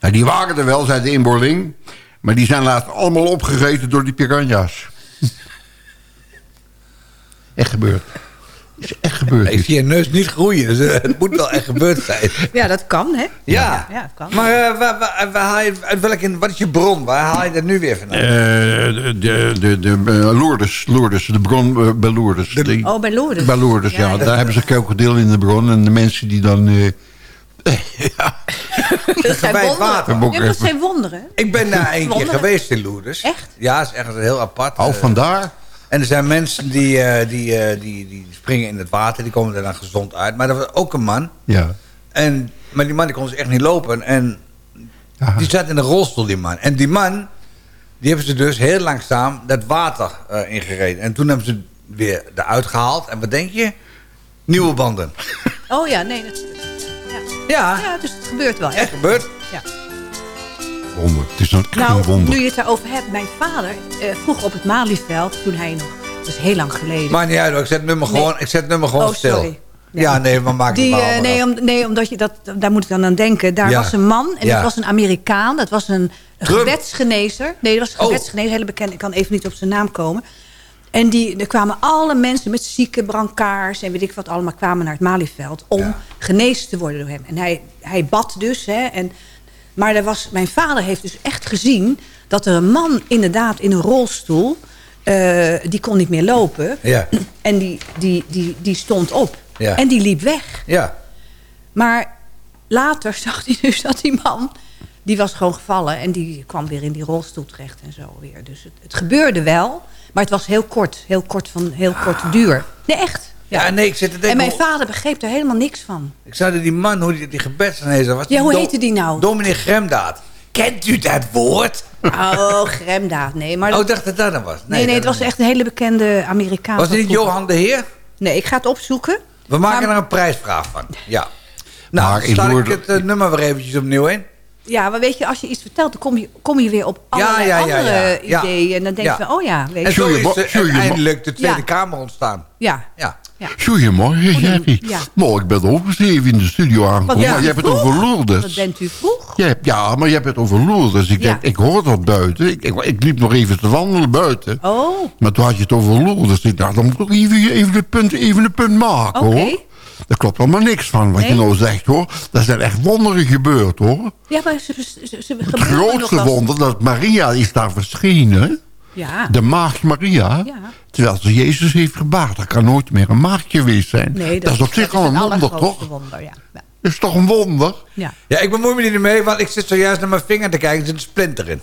Ja, die waren er wel, zei de inboorling. Maar die zijn later allemaal opgegeten door die piranha's. echt gebeurd. Is echt gebeurd. Ik zie je neus niet groeien, dus eh, het moet wel echt gebeurd zijn. Ja, dat kan, hè? Ja, Ja, dat kan. maar eh, waar, waar, waar haal je, uit welke, wat is je bron? Waar haal je dat nu weer vandaan? Eh, de de, de, de eh, Lourdes, Lourdes, de bron eh, bij Lourdes. Die- Oh, bij Lourdes. Bij Lourdes, ja. Ja, ja. Daar hebben ze krokodil in de bron. En de mensen die dan... eh, dat zijn bij het wonderen. water. Ja, maar dat zijn wonderen. ik ben daar een keer geweest in Lourdes. Echt? Ja, het is echt heel apart. oh, Eh, vandaar. En er zijn mensen die, eh, die, eh, die, die springen in het water. Die komen er dan gezond uit. Maar er was ook een man. Ja. En, maar die man die kon dus echt niet lopen. En Aha. die zat in een rolstoel, die man. En die man, die hebben ze dus heel langzaam dat water eh, ingereden. En toen hebben ze weer eruit gehaald. En wat denk je? Nieuwe banden. Oh ja, nee. Dat, ja. Ja, ja, dus het gebeurt wel. echt Echt. gebeurd. Wonder. Het is een, Nou, wonder. nu je het daarover hebt. Mijn vader, eh, vroeger op het Malieveld, toen hij nog... Dat is heel lang geleden. Maar niet uit hoor. Ik zet het nummer Nee. gewoon, ik zet het nummer gewoon Oh, stil. sorry. Ja, nee, maar maak het Die, eh, nee, om, nee, omdat je dat, daar moet ik dan aan denken. Daar Ja. was een man en Ja. dat was een Amerikaan. Dat was een, Trump. gewetsgenezer. Nee, dat was een Oh. gewetsgenezer, hele bekend. Ik kan even niet op zijn naam komen. En die, er kwamen alle mensen met zieke brancards en weet ik wat allemaal kwamen naar het Malieveld om Ja. genezen te worden door hem. En hij, hij bad dus. Hè, en, maar er was, mijn vader heeft dus echt gezien dat er een man inderdaad in een rolstoel, eh, die kon niet meer lopen. Ja, En die, die, die, die stond op. Ja. En die liep weg. ja. Maar later zag hij dus dat die man... die was gewoon gevallen en die kwam weer in die rolstoel terecht en zo weer. Dus het, het gebeurde wel, maar het was heel kort. Heel kort van heel kort duur. Nee, echt. Ja, nee, ik zit te denken... en mijn hoe- vader begreep er helemaal niks van. Ik zou die man, hoe die, die gebedsgenezer was... Ja, hoe Do- heette die nou? Dominee Gremdaad. Kent u dat woord? Oh, gremdaad. Nee, maar Oh, dat- ik dacht dat dat dan was. nee, nee, het was echt een hele bekende Amerikaan. Was het niet. Johan de Heer? Nee, ik ga het opzoeken. We maken Maar- er een prijsvraag van. Ja. Nou, Maar dan ik Lourdes- het eh, nummer weer eventjes opnieuw in. Ja, maar weet je, als je iets vertelt, dan kom je, kom je weer op allerlei ja, ja, andere ja. Ja. ideeën. En dan denk je van, oh ja, weet En je. zo Zul je is uiteindelijk de Tweede Ja. Kamer ontstaan. Ja, Ja. ja. Goedemorgen, Jerry. Ja. Nou, ik ben ook eens even in de studio aangekomen. ja, maar je hebt het over Lourdes. Wat bent u vroeg? Je hebt- ja, maar je hebt het over Lourdes. Ik, Ja. denk, ik hoor dat buiten. Ik, ik, ik liep nog even te wandelen buiten. Oh, Maar toen had je het over Lourdes. Ik dacht, dan moet ik even, even, de punt, even de punt maken, Oké. hoor. Daar klopt allemaal niks van wat Nee? je nou zegt, hoor. Er zijn echt wonderen gebeurd, hoor. ja, maar ze, ze, ze, Het grootste wonder dat Maria is daar verschenen. Ja, De maagd Maria. Ja. Terwijl ze Jezus heeft gebaard. Dat kan nooit meer een maagd geweest zijn. nee, dat, is op zich al een wonder, toch? Wonder, ja. Ja. Dat is toch een wonder? ja. Ja, ik bemoei me niet mee, want ik zit zojuist naar mijn vinger te kijken. Er zit een splinter in.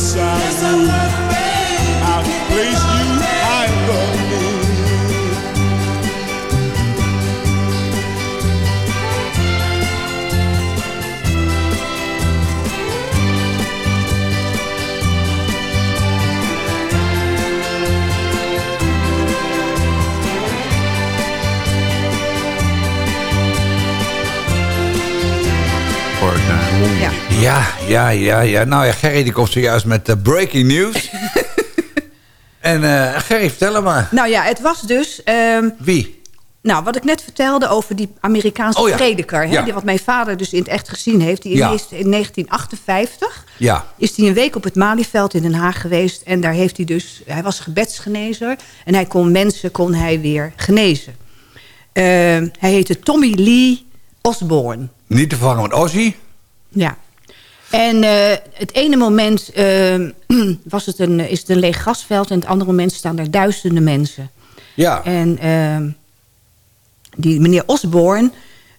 yes I, yes, I. Ja. Ja, ja, ja. Nou ja, Gerry die komt zojuist met eh, breaking news. en eh Gerry, vertel hem maar. Nou ja, het was dus... ehm, Wie? Nou, wat ik net vertelde over die Amerikaanse Oh ja. prediker... Hè, Ja. die wat mijn vader dus in het echt gezien heeft... die Ja. is in 1958 Ja. is hij een week op het Malieveld in Den Haag geweest... en daar heeft hij dus... Hij was gebedsgenezer en hij kon mensen kon hij weer genezen. Eh, hij heette Tommy Lee Osborne. Niet te vangen met Ozzy. Ja. En eh, het ene moment eh, was het een, is het een leeg gasveld... en het andere moment staan er duizenden mensen. Ja. En ehm, die meneer Osborne,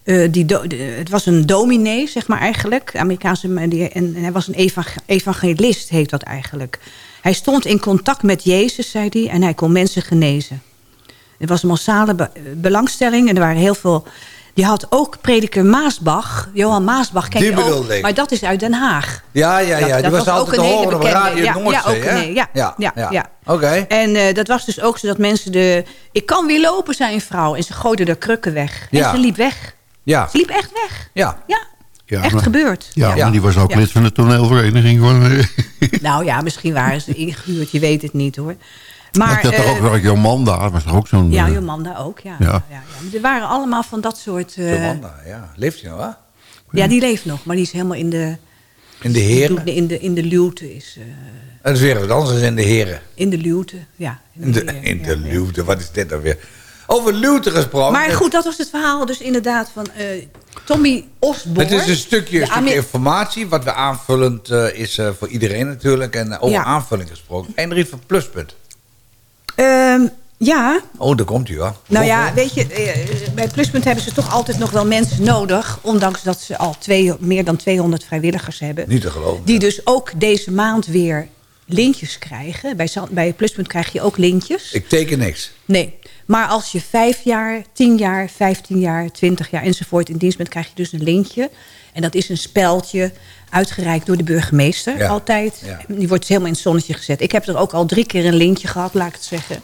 eh, die het was een dominee, zeg maar eigenlijk. Amerikaanse, die, en, en hij was een evang- evangelist, heet dat eigenlijk. Hij stond in contact met Jezus, zei hij, en hij kon mensen genezen. Er was een massale be- belangstelling en er waren heel veel... Die had ook prediker Maasbach, Johan Maasbach, ken Die je ook, ik. maar dat is uit Den Haag. Ja, ja, ja. Dat- die dat was, was altijd ook te een hele horen op bekende. Radio Ja, Noordzee, ja, ook een- ja, ja, ja, ja. Oké. En eh, dat was dus ook zo dat mensen de... Ik kan weer lopen, zei een vrouw. En ze gooide de krukken weg. Ja. En ze liep weg. Ja. Ze liep echt weg. Ja. Ja, Ja, echt maar- gebeurd. Ja, Ja. maar die was ook Ja. lid van de toneelvereniging. Nou ja, misschien waren ze ingehuurd. Je weet het niet hoor. Maar, Maar, dat toch eh, ook wel Jomanda, was toch ook zo'n... ja, eh, Jomanda ook. Ja. Ja. Ja. Er waren allemaal van dat soort... eh, Jolanda, ja. Leeft hij nog, hè? ja, die leeft nog. Maar die is helemaal in de... In de heren? In de, in de luwte is... eh, Dat is weer wat anders dan in de heren. in de luwte, ja. In de, heren, in ja, de ja. luwte, wat is dit nou weer? Over luwte gesproken. Maar goed, dat was het verhaal dus inderdaad van eh, Tommy Osborne. Het is een stukje, een informatie, wat we aanvullend eh, is eh, voor iedereen natuurlijk. En over Ja. aanvulling gesproken. En er van pluspunt. Ehm, ja, Oh, daar komt u hoor. nou ja, weet je, eh, bij Pluspunt hebben ze toch altijd nog wel mensen nodig. Ondanks dat ze al twee, meer dan 200 vrijwilligers hebben. Niet te geloven. Die dus ook deze maand weer lintjes krijgen. Bij, bij Pluspunt krijg je ook lintjes. Ik teken niks. Nee, maar als je vijf jaar, tien jaar, vijftien jaar, twintig jaar enzovoort in dienst bent... krijg je dus een lintje. En dat is een speldje uitgereikt door de burgemeester Ja, altijd. ja. Die wordt dus helemaal in het zonnetje gezet. Ik heb er ook al drie keer een lintje gehad, laat ik het zeggen.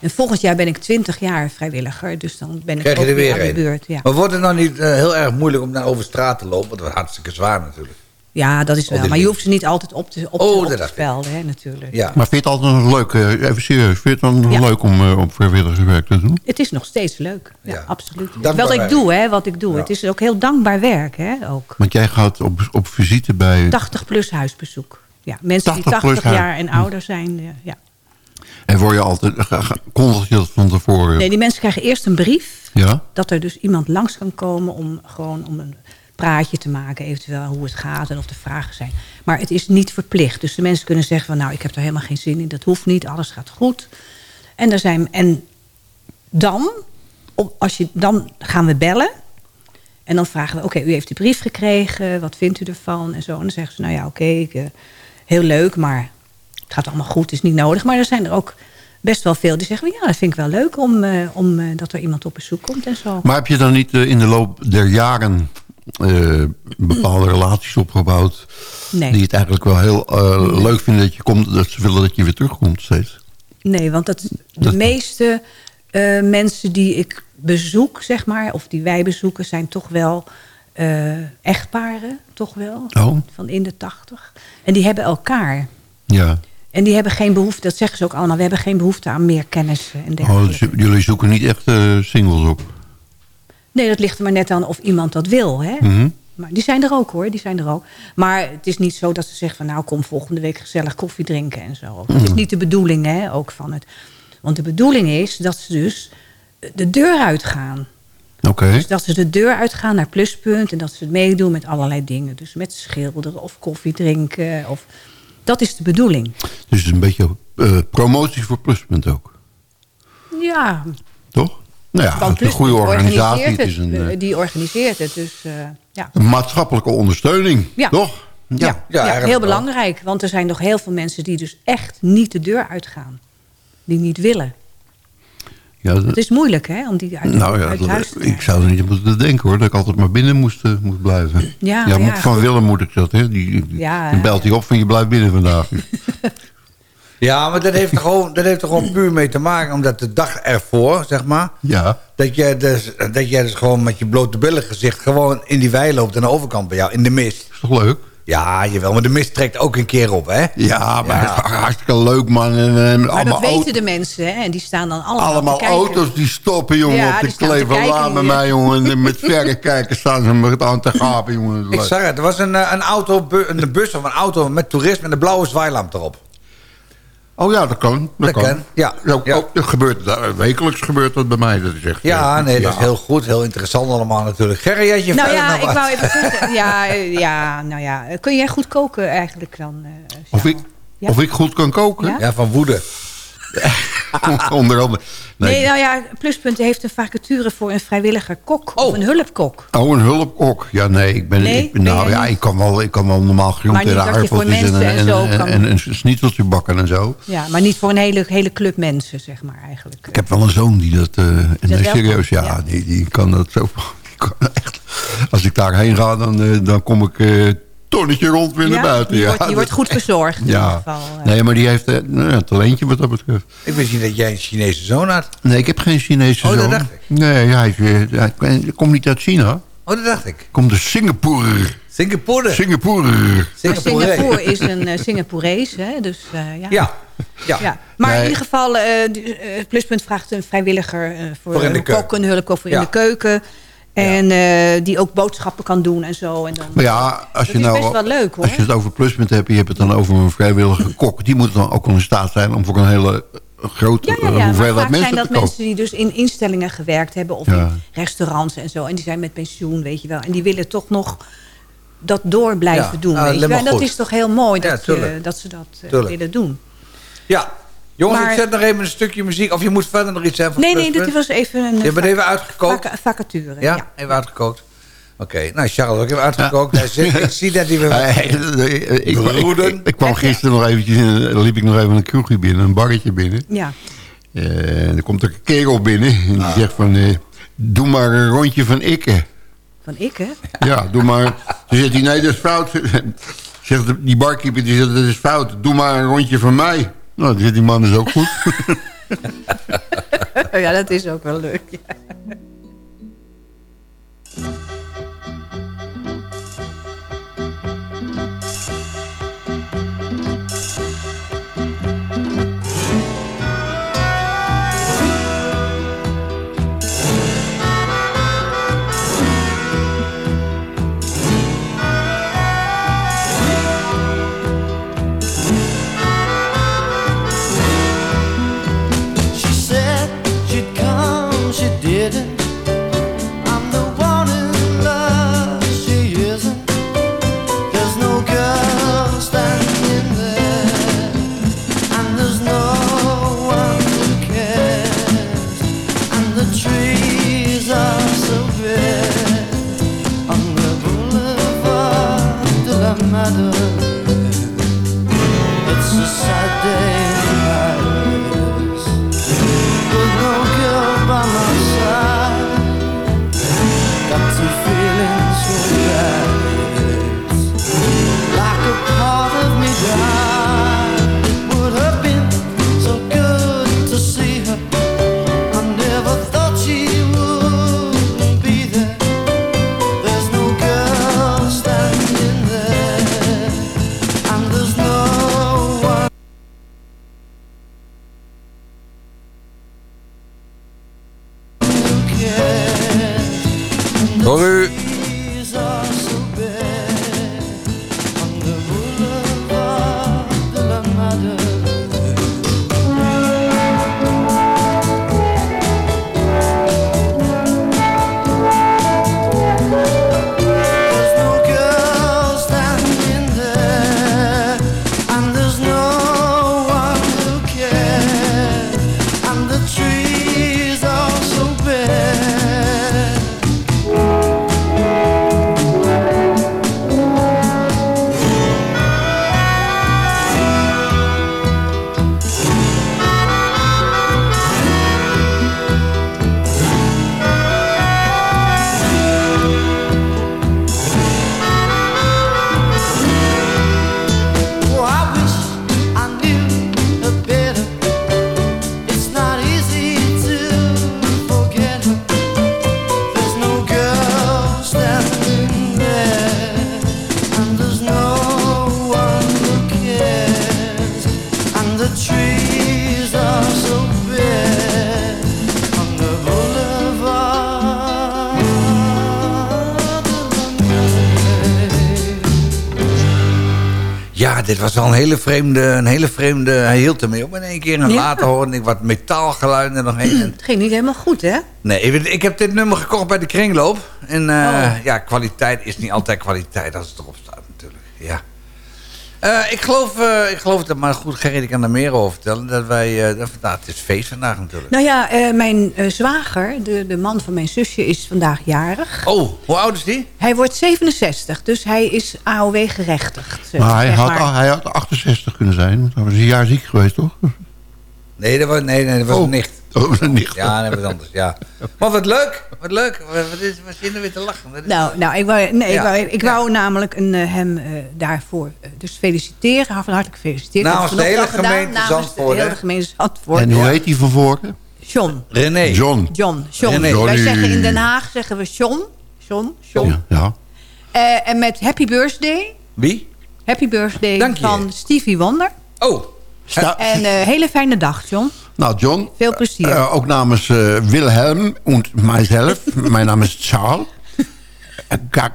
En volgend jaar ben ik twintig jaar vrijwilliger. Dus dan ben ik Krijg je ook er weer aan de beurt. Ja. Maar wordt het nou niet eh, heel erg moeilijk om dan over straat te lopen? Want dat is hartstikke zwaar natuurlijk. Ja, dat is wel. Maar je hoeft ze niet altijd op te, op te, Oh, op te spelden, hè, natuurlijk. Ja. Maar vind je het altijd nog leuk, eh, even serieus, vind je het dan Ja. leuk om, eh, om vrijwilligerswerk te doen? Het is nog steeds leuk. Ja, Ja. absoluut. Dankbaar wat ik werk. doe, hè, wat ik doe. Ja. Het is ook heel dankbaar werk, hè, ook. Want jij gaat op, op visite bij... 80 plus huisbezoek. Ja, mensen die 80 plus 80 jaar en ouder zijn. ja, Ja. En word je altijd... Kondig je dat van tevoren? Nee, die mensen krijgen eerst een brief. Ja? Dat er dus iemand langs kan komen om gewoon om een praatje te maken. Eventueel hoe het gaat en of er vragen zijn. Maar het is niet verplicht. Dus de mensen kunnen zeggen van nou ik heb er helemaal geen zin in. Dat hoeft niet, alles gaat goed. En, er zijn, en dan, als je, dan gaan we bellen. En dan vragen we, oké, u heeft die brief gekregen. Wat vindt u ervan? En zo. En dan zeggen ze, nou ja, oké, eh, heel leuk, maar het gaat allemaal goed, is niet nodig. Maar er zijn er ook best wel veel die zeggen... ja, dat vind ik wel leuk om, eh, om eh, dat er iemand op bezoek komt en zo. Maar heb je dan niet in de loop der jaren eh, bepaalde relaties opgebouwd... Nee. die het eigenlijk wel heel eh, leuk vinden dat je komt... dat ze willen dat je weer terugkomt steeds? Nee, want dat, de Dat- meeste eh, mensen die ik bezoek, zeg maar... of die wij bezoeken, zijn toch wel echtparen, toch wel. Oh. Van in de tachtig. En die hebben elkaar. Ja. En die hebben geen behoefte, dat zeggen ze ook allemaal... we hebben geen behoefte aan meer kennis en Oh, dergelijke. dus jullie zoeken niet echt singles op? Nee, dat ligt er maar net aan of iemand dat wil. Hè? Mhm. Maar die zijn er ook hoor, die zijn er ook. Maar het is niet zo dat ze zeggen van... nou, kom volgende week gezellig koffie drinken en zo. Dat is niet de bedoeling hè, ook van het. Want de bedoeling is dat ze dus de deur uitgaan. Oké. Dus dat ze de deur uitgaan naar Pluspunt... en dat ze meedoen met allerlei dingen. Dus met schilderen of koffie drinken. Of, dat is de bedoeling. Dus het is een beetje eh, promotie voor Pluspunt ook, Ja, toch? Nou ja, want het is een goede organisatie. organiseert Het is een, eh, eh, die organiseert het, dus eh, ja. een maatschappelijke ondersteuning, Ja. toch? Ja, ja, heel wel. belangrijk. Want er zijn nog heel veel mensen die dus echt niet de deur uitgaan. Die niet willen. Ja, dat- Het is moeilijk, hè, om die uit, nou ja, uit dat- huis te ik zou er niet aan moeten denken hoor, dat ik altijd maar binnen moest, moest blijven. Ja, van goed. Willem moet ik dat, hè? Die, die, Ja, die belt hij op van je blijft binnen vandaag. Ja, maar dat heeft, er gewoon, dat heeft er gewoon puur mee te maken. Omdat de dag ervoor, zeg maar... Ja. Dat jij, dus, dat jij dus gewoon met je blote billen gezicht... gewoon in die wei loopt aan de overkant bij jou, in de mist. Is toch leuk? Ja, jawel, maar de mist trekt ook een keer op, hè? Ja, maar het is hartstikke leuk, man. En, Maar allemaal dat weten de mensen, hè? En die staan dan allemaal, Allemaal te kijken. auto's die stoppen, jongen, Ja, op die de Kleverlaan bij mij, jongen. En Met verrekijkers staan ze me aan te gapen, jongen. Ik zag het, er was een, eh, een, auto, een bus of een auto met toerist met een blauwe zwaailamp erop. Oh ja, dat kan. Dat, Dat kan. kan, ja. Ja. ook- dat gebeurt, dat- wekelijks gebeurt dat bij mij. Dat is echt, Ja, eh, nee, dat is heel goed, heel interessant allemaal natuurlijk. Gerry, had je Nou verder ja, nog ik wat? wou even zeggen. Ja, eh, ja, nou ja. Kun jij goed koken eigenlijk dan? eh, Of ik, Ja? of ik goed kan koken? Ja? Ja, van woede. Onder andere. Nee. Nee, nou ja, Pluspunt heeft een vacature voor een vrijwilliger kok. Of een hulpkok. Oh, een hulpkok. Ja, nee, ik ben... Nee, ik, ben nou ja, niet? ik kan wel, ik kan wel normaal groenten en aardappeltjes en, en en, zo en, kan- en een snitseltje bakken en zo. Ja, maar niet voor een hele, hele club mensen, zeg maar eigenlijk. Ik heb wel een zoon die dat... eh en Dat nee, wel serieus, ja, ja. Die, die kan dat zo... Die kan echt, als ik daarheen ga, dan, eh, dan kom ik eh tonnetje rond weer naar buiten. die ja, wordt, die wordt goed verzorgd in ieder Ja, geval. eh. nee, maar die heeft eh, nou ja, een talentje wat dat betreft. Ik wist niet dat jij een Chinese zoon had. Nee, ik heb geen Chinese Oh, dat zoon. dacht ik. Nee, hij, is, eh, hij hij komt niet uit China. Oh, dat dacht ik. Komt uit Singapore. Singapore. Singapore. Singapore. Singapore is een uh, Singaporees, hè? Dus, eh, ja. Ja. Ja. Ja. Maar Nee. in ieder geval, eh, die, eh, Pluspunt vraagt een vrijwilliger eh, voor, Voor in de een keuken. kok, een hulpkok voor in de keuken. En eh, die ook boodschappen kan doen en zo. En dan, Maar ja, als dat je is nou... best wel leuk hoor. Als je het over pluspunt hebt, je hebt het dan over een vrijwillige kok. Die moet dan ook wel in staat zijn om voor een hele eh, grote Ja, ja, eh, ja. Maar hoeveelheid vaak mensen zijn dat mensen die dus in instellingen gewerkt hebben... of Ja. in restaurants en zo. En die zijn met pensioen, weet je wel. En die willen toch nog dat door blijven Ja, doen. nou, weet je wel. En dat goed. is toch heel mooi Ja, dat, je- tuurlijk. dat ze dat eh, Tuurlijk. willen doen. Ja. Jongens, Maar- ik zet nog even een stukje muziek. Of je moet verder nog iets hebben van Nee, nee, dit was even een Je hebt het eh, even uitgekookt? vaca- vacature. Ja, Ja. even uitgekookt. Oké, nou Charles, ook even uitgekookt. Zit, ik zie dat hij weer... Hey, ik, ik, ik, ik- ik kwam gisteren nog eventjes, in- liep ik nog even een kroegje binnen, een barretje binnen. Ja. Eh, en er komt er een kerel binnen en die Ah. zegt van, eh, doe maar een rondje van ikke. Van ik, hè? Ja, doe maar. Toen zegt hij, nee, dat is fout. Zegt die barkeeper, die zegt, dat is fout. Doe maar een rondje van mij. Nou, die man, is ook goed. ja, dat is ook wel leuk. Ja. Was wel een hele vreemde... Een hele vreemde hij hield ermee op in één keer. En Ja. later hoorde ik wat metaalgeluiden nog heen. En- Het ging niet helemaal goed, hè? Nee, ik, ik heb dit nummer gekocht bij de kringloop. En eh, Oh. ja, kwaliteit is niet altijd kwaliteit als het erop staat natuurlijk. Ja. Eh, ik, geloof, eh, ik geloof dat, maar goed, Gerrit, ik kan er meer over vertellen. Dat wij, eh, dat, nou, het is feest vandaag natuurlijk. Nou ja, eh, mijn eh, zwager, de, de man van mijn zusje, is vandaag jarig. Oh, hoe oud is die? Hij wordt 67, dus hij is AOW gerechtigd. zeg- Maar hij had, maar. hij had 68 kunnen zijn. Want hij was een jaar ziek geweest, toch? Nee, dat was, nee, nee, dat was Oh. een nicht. Oh, een nicht. Ja, nee, wat anders, ja. Maar wat leuk, wat leuk. Wat, is, wat zit er weer te lachen? Is- Nou, nou ik wou, nee, Ja, ik wou, ik wou namelijk een, eh, hem eh, daarvoor eh, dus feliciteren. Van harte gefeliciteerd. Namens Dat de is hele vanochtend gedaan, gemeente namens Zandvoort, de hele gemeente Zandvoort. En hoe Ja. heet hij van voren? John. René. John. John. John. René. Wij zeggen in Den Haag zeggen we John. John. John. Ja. ja. Eh, en met Happy Birthday. Wie? Happy Birthday Dank je. van Stevie Wonder. Oh, Sta- En eh hele fijne dag, John. nou, John. Veel plezier. eh, ook namens eh, Wilhelm en mijzelf. mijn naam is Charles.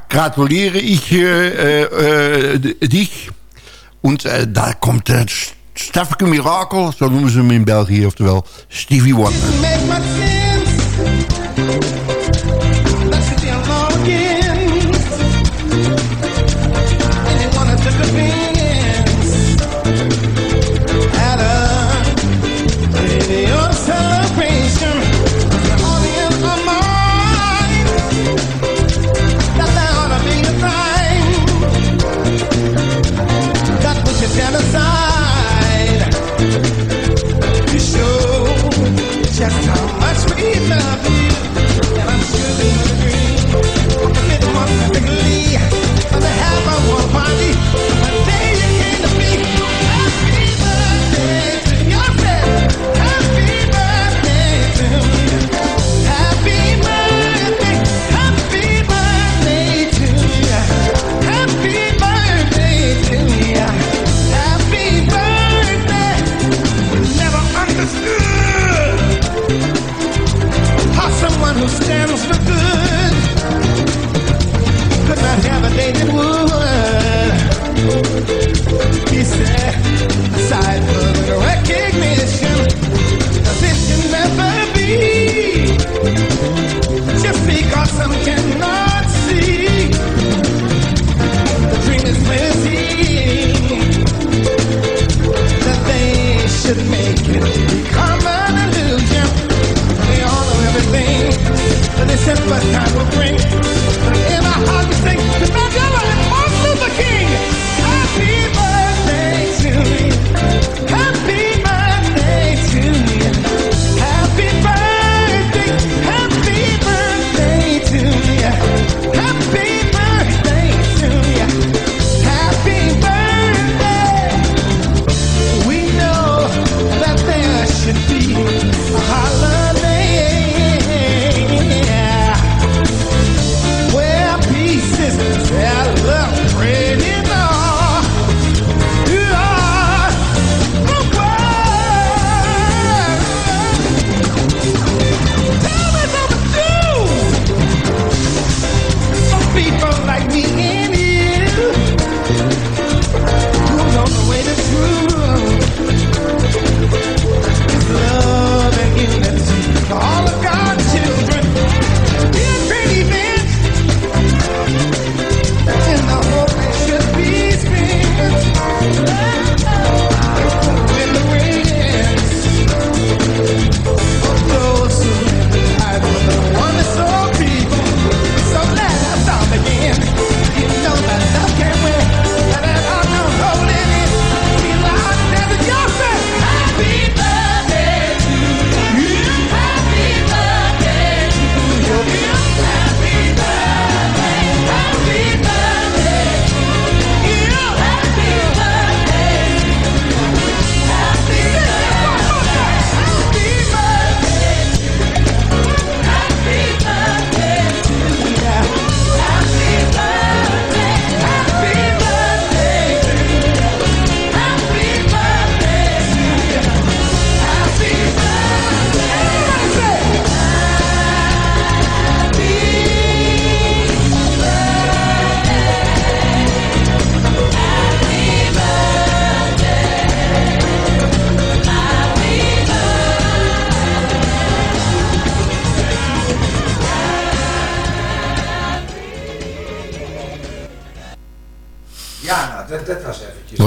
Gratuliere ich äh, äh, dich. Und äh, da kommt der Stefke Mirakel, zo noemen ze hem in België, oftewel Stevie Wonder.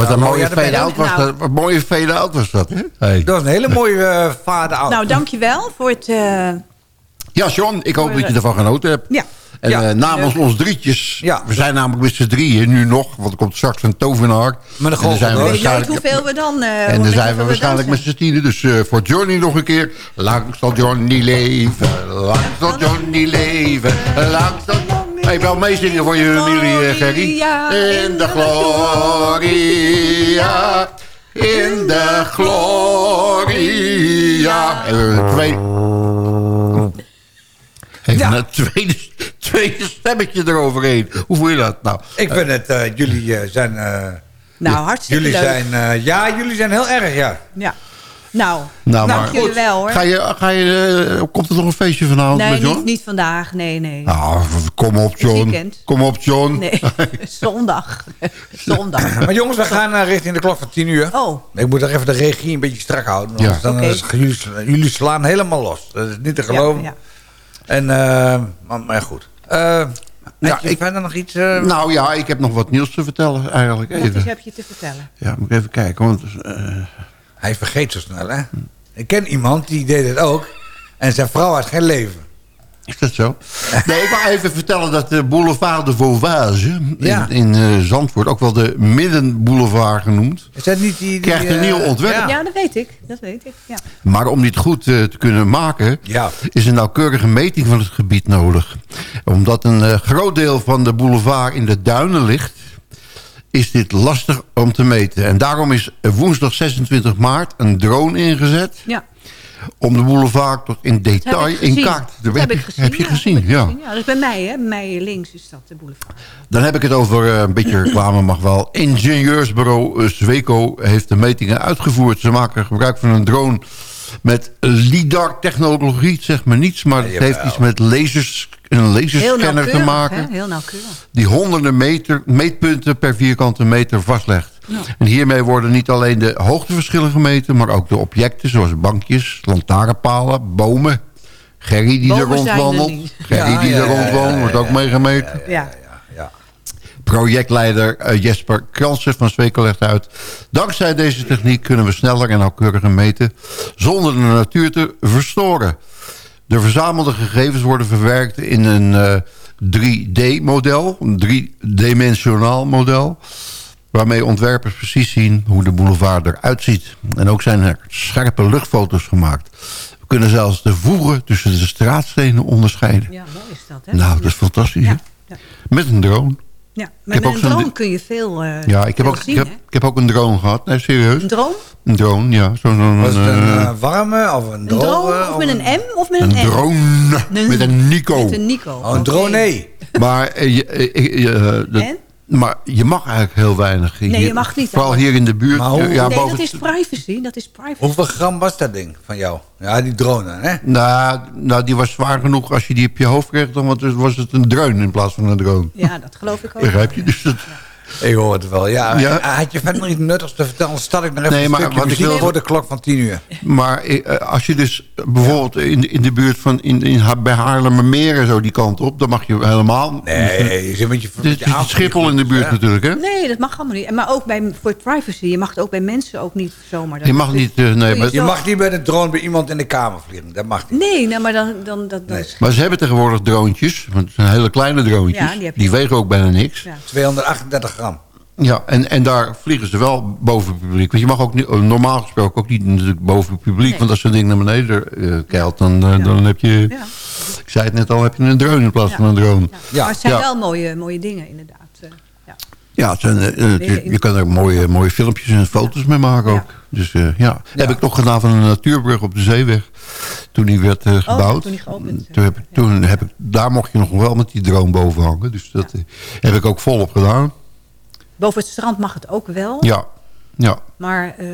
Wat een Nou, mooie fade-out was nou. dat. Wat een mooie fade-out was dat, hè? Hey. Dat was een hele mooie uh, vader Nou, dankjewel voor het... eh, Ja, John, ik hoop dat je eh, ervan genoten hebt. ja. En Ja. eh, namens Leuk. ons drietjes, Ja. we zijn namelijk met z'n drieën nu nog, want er komt straks een tovenaar. Met een En dan zijn we golf- Ik weet nooit waarschijnlijk- hoeveel we dan... eh, En dan met zijn we waarschijnlijk met z'n tienen. Dus eh, voor Johnny nog een keer. Lang zal Johnny leven. Lang zal Johnny leven. Lang zal... Hey, wel meezingen voor je familie, eh, Gerry. In de gloria. In de gloria. Eh, twee... Even Ja. een tweede, tweede stemmetje eroverheen. Hoe voel je dat? Nou, Ik vind het, eh, jullie zijn... eh, Nou, hartstikke jullie leuk. zijn, eh, ja, jullie zijn heel erg, ja. Ja. Nou, nou, dank maar jullie wel hoor. Ga je, ga je, eh, komt er nog een feestje vanavond nee, met John? niet, niet vandaag. Nee, nee. Nou, kom op John. Kom op John. Nee, zondag. zondag. Maar jongens, we gaan eh, richting de klok van 10 uur. Oh, Ik moet er even de regie een beetje strak houden. want Ja. Dan, eh, gaan jullie, jullie slaan helemaal los. Dat is niet te geloven. Ja, ja. En, eh, maar, maar goed. Eh Ja, ik ik- verder nog iets... Nou ja, ik heb nog wat nieuws te vertellen eigenlijk. Wat Even. heb je te vertellen? Ja, moet ik even kijken. Want, eh, Hij vergeet zo snel, hè? Ik ken iemand die deed het ook. En zijn vrouw had geen leven. is dat zo? Nee, ik wil even vertellen dat de boulevard de Vauvage in, Ja. in eh, Zandvoort, ook wel de Middenboulevard genoemd, Is dat niet die... die Krijgt een eh, nieuw ontwerp. Ja. Ja, dat weet ik. Dat weet ik. Ja. Maar om dit goed eh, te kunnen maken, Ja. is een nauwkeurige meting van het gebied nodig. Omdat een groot deel van de boulevard in de duinen ligt, is dit lastig om te meten. En daarom is woensdag 26 maart een drone ingezet ja. om de boulevard tot in detail in kaart te Dat heb ik gezien. Heb je ja, gezien, heb ja. gezien, bij mij, hè. Bij mij links is dat de boulevard. Dan heb ik het over eh, een beetje reclame mag wel. Ingenieursbureau eh, Sweco heeft de metingen uitgevoerd. Ze maken gebruik van een drone met LIDAR-technologie. Het zegt me niets, maar het heeft iets met lasers, een laserscanner te maken. hè. Heel nauwkeurig. Die honderden meter, meetpunten per vierkante meter vastlegt. En hiermee worden niet alleen de hoogteverschillen gemeten... maar ook de objecten zoals bankjes, lantaarnpalen, bomen... Gerry die er Bomen er rondwandelt. Gerry Ja, die ja, er ja, wordt ook ja, meegemeten. Ja. Ja. Projectleider eh, Jesper Kransen van Sweco legt uit... Dankzij deze techniek kunnen we sneller en nauwkeuriger meten... zonder de natuur te verstoren. De verzamelde gegevens worden verwerkt in een eh, 3D-model, een driedimensionaal model... waarmee ontwerpers precies zien hoe de boulevard eruit ziet. En ook zijn er scherpe luchtfoto's gemaakt. We kunnen zelfs de voegen tussen de straatstenen onderscheiden. ja, mooi is dat, hè. Nou, dat is fantastisch, ja. Met een drone. Ja, maar met ook een drone kun je veel, eh, Ja, ik heb, ook, zien, ik, heb, ik heb ook een drone gehad. Nee, serieus. Een drone? Een drone, ja. Zo'n zo'n Was het een eh, eh, warme of een Een droge? drone of met een M of met een, een N? drone met een Nico. Met een Nico. Oh, een Oké. drone. Maar, je, dat- En? Maar je mag eigenlijk heel weinig. Nee, hier. je mag niet Vooral hier in de buurt. Maar hoe- ja, nee, boven dat is privacy. Dat is privacy. Hoeveel gram was dat ding van jou? Ja, die drone, hè? nou, nou, die was zwaar genoeg als je die op je hoofd kreeg. Dan was het- was het een dreun in plaats van een drone. Ja, dat geloof ik ook. Begrijp je? Dus dat, Ik hoor het wel, ja. Ja. Eh, Had je verder nog iets nuttigs te vertellen? Dan start ik nog even Nee, een maar stukje wat ik wil- voor de klok van 10 uur. Maar eh, als je dus bijvoorbeeld in, de- in de buurt van in, in, bij Haarlemmermeer en zo die kant op, dan mag je helemaal. Nee, je zit met je, met het. Schiphol in de buurt Ja. natuurlijk, hè? Nee, dat mag allemaal niet. En Maar ook bij, voor privacy. Je mag het ook bij mensen ook niet zomaar. Je mag niet, eh, nee, maar- Je mag niet met een drone bij iemand in de kamer vliegen. Dat mag niet. Nee, nou, maar dan... dan, dan, dan Nee. Maar ze hebben tegenwoordig droontjes. Want het zijn hele kleine droontjes. Ja, die die, wegen ook bijna niks. Ja, ja. 238 gram. en, en daar vliegen ze wel boven het publiek. Want je mag ook niet, eh, normaal gesproken ook niet natuurlijk boven het publiek. Nee. Want als zo'n ding naar beneden eh keilt, dan, eh, Ja. dan heb je... Ja. Ik zei het net al, heb je een drone in plaats Ja. van een drone. Ja. Ja. Maar het zijn Ja. wel mooie, mooie dingen, inderdaad. Ja. Ja, het zijn, je, je kan er mooie, mooie filmpjes en foto's mee maken Ja. ook. Dus eh, ja. heb ik nog gedaan van een natuurbrug op de zeeweg. Toen die werd eh, gebouwd. Oh, toen die geopend, Toen heb toen heb ik, daar mocht je nog wel met die drone boven hangen. Dus dat heb ik ook volop gedaan. Boven het strand mag het ook wel. Ja, ja. Maar, eh,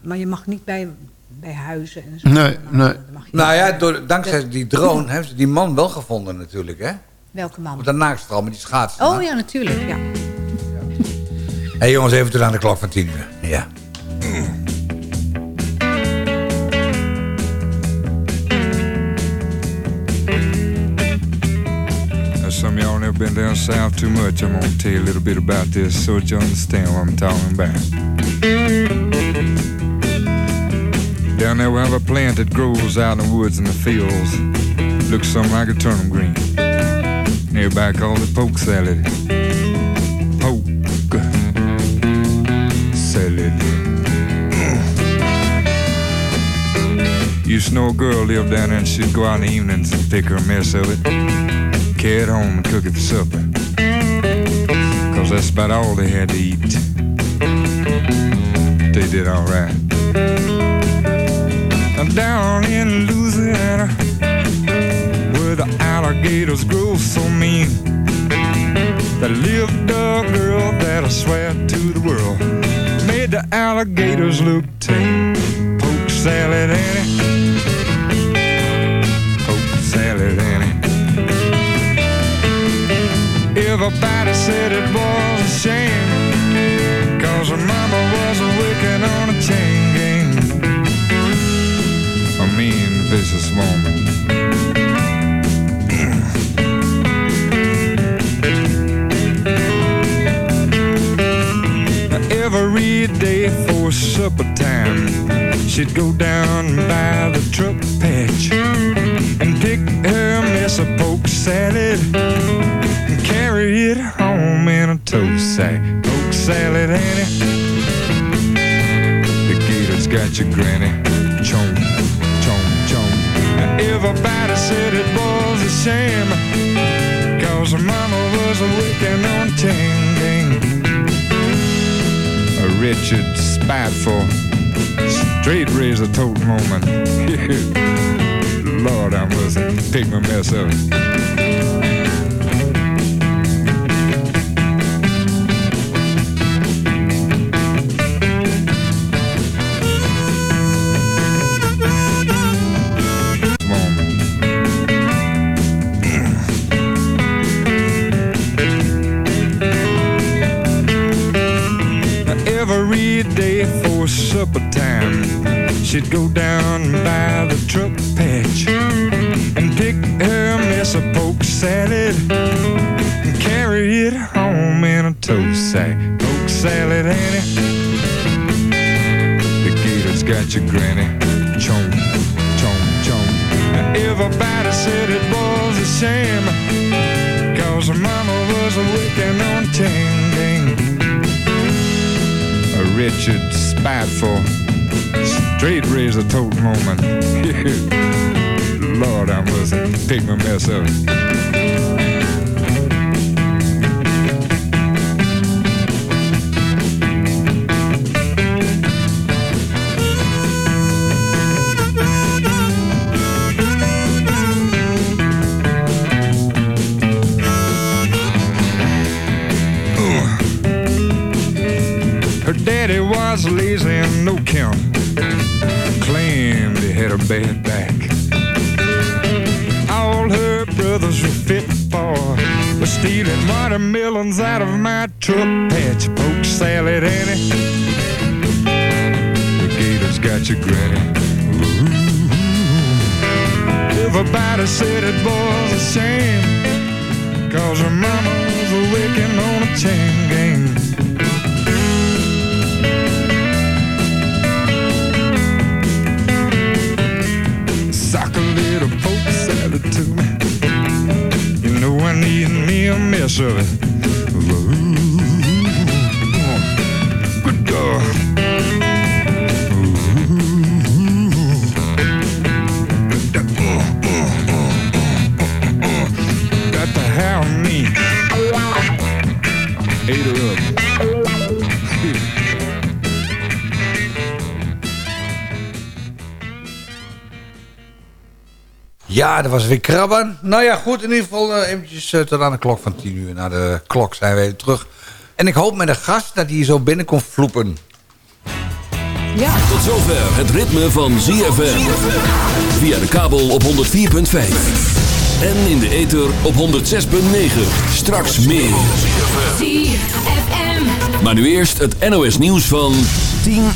maar je mag niet bij, bij huizen en zo. Nee, Nou, nee. dat mag je Nou ja, door, dankzij die drone hebben ze die man wel gevonden natuurlijk, hè? Welke man? Op de naaktstraal met die schaatsen. Oh ja, natuurlijk. Ja. Hé hey, jongens, even tot aan de klok van 10 uur. Ja. Some y'all never been down south too much, I'm gonna tell you a little bit about this so that you understand what I'm talking about. Down there we have a plant that grows out in the woods and the fields. Looks something like a turnip green. Everybody calls it poke salad. Poke salad. Used to know a girl lived down there and she'd go out in the evenings and pick her a mess of it. Carry home and cook it for supper. Cause that's about all they had to eat. They did alright. Down in Louisiana, where the alligators grow so mean, there lived a girl that I swear to the world made the alligators look tame. Poke salad Annie, Everybody said it was a shame, cause her mama was wicked on a chain gang. A mean, vicious woman. Your granny. Chomp, chomp, chomp. Everybody said it was a shame. Cause mama was a wicked on ting. A wretched, spiteful, straight razor toting woman. Lord, I must pick my mess up. Razor toting woman. Lord, I must pick my mess up. Ja, dat was weer krabben. Nou ja, goed. In ieder geval uh, eventjes uh, tot aan de klok van 10 uur. Na de klok zijn we weer terug. En ik hoop met een gast dat hij hier zo binnen komt vloepen. Ja. Tot zover het ritme van ZFM. Via de kabel op 104.5. En in de ether op 106.9. Straks meer. ZFM. Maar nu eerst het NOS nieuws van 10 uur.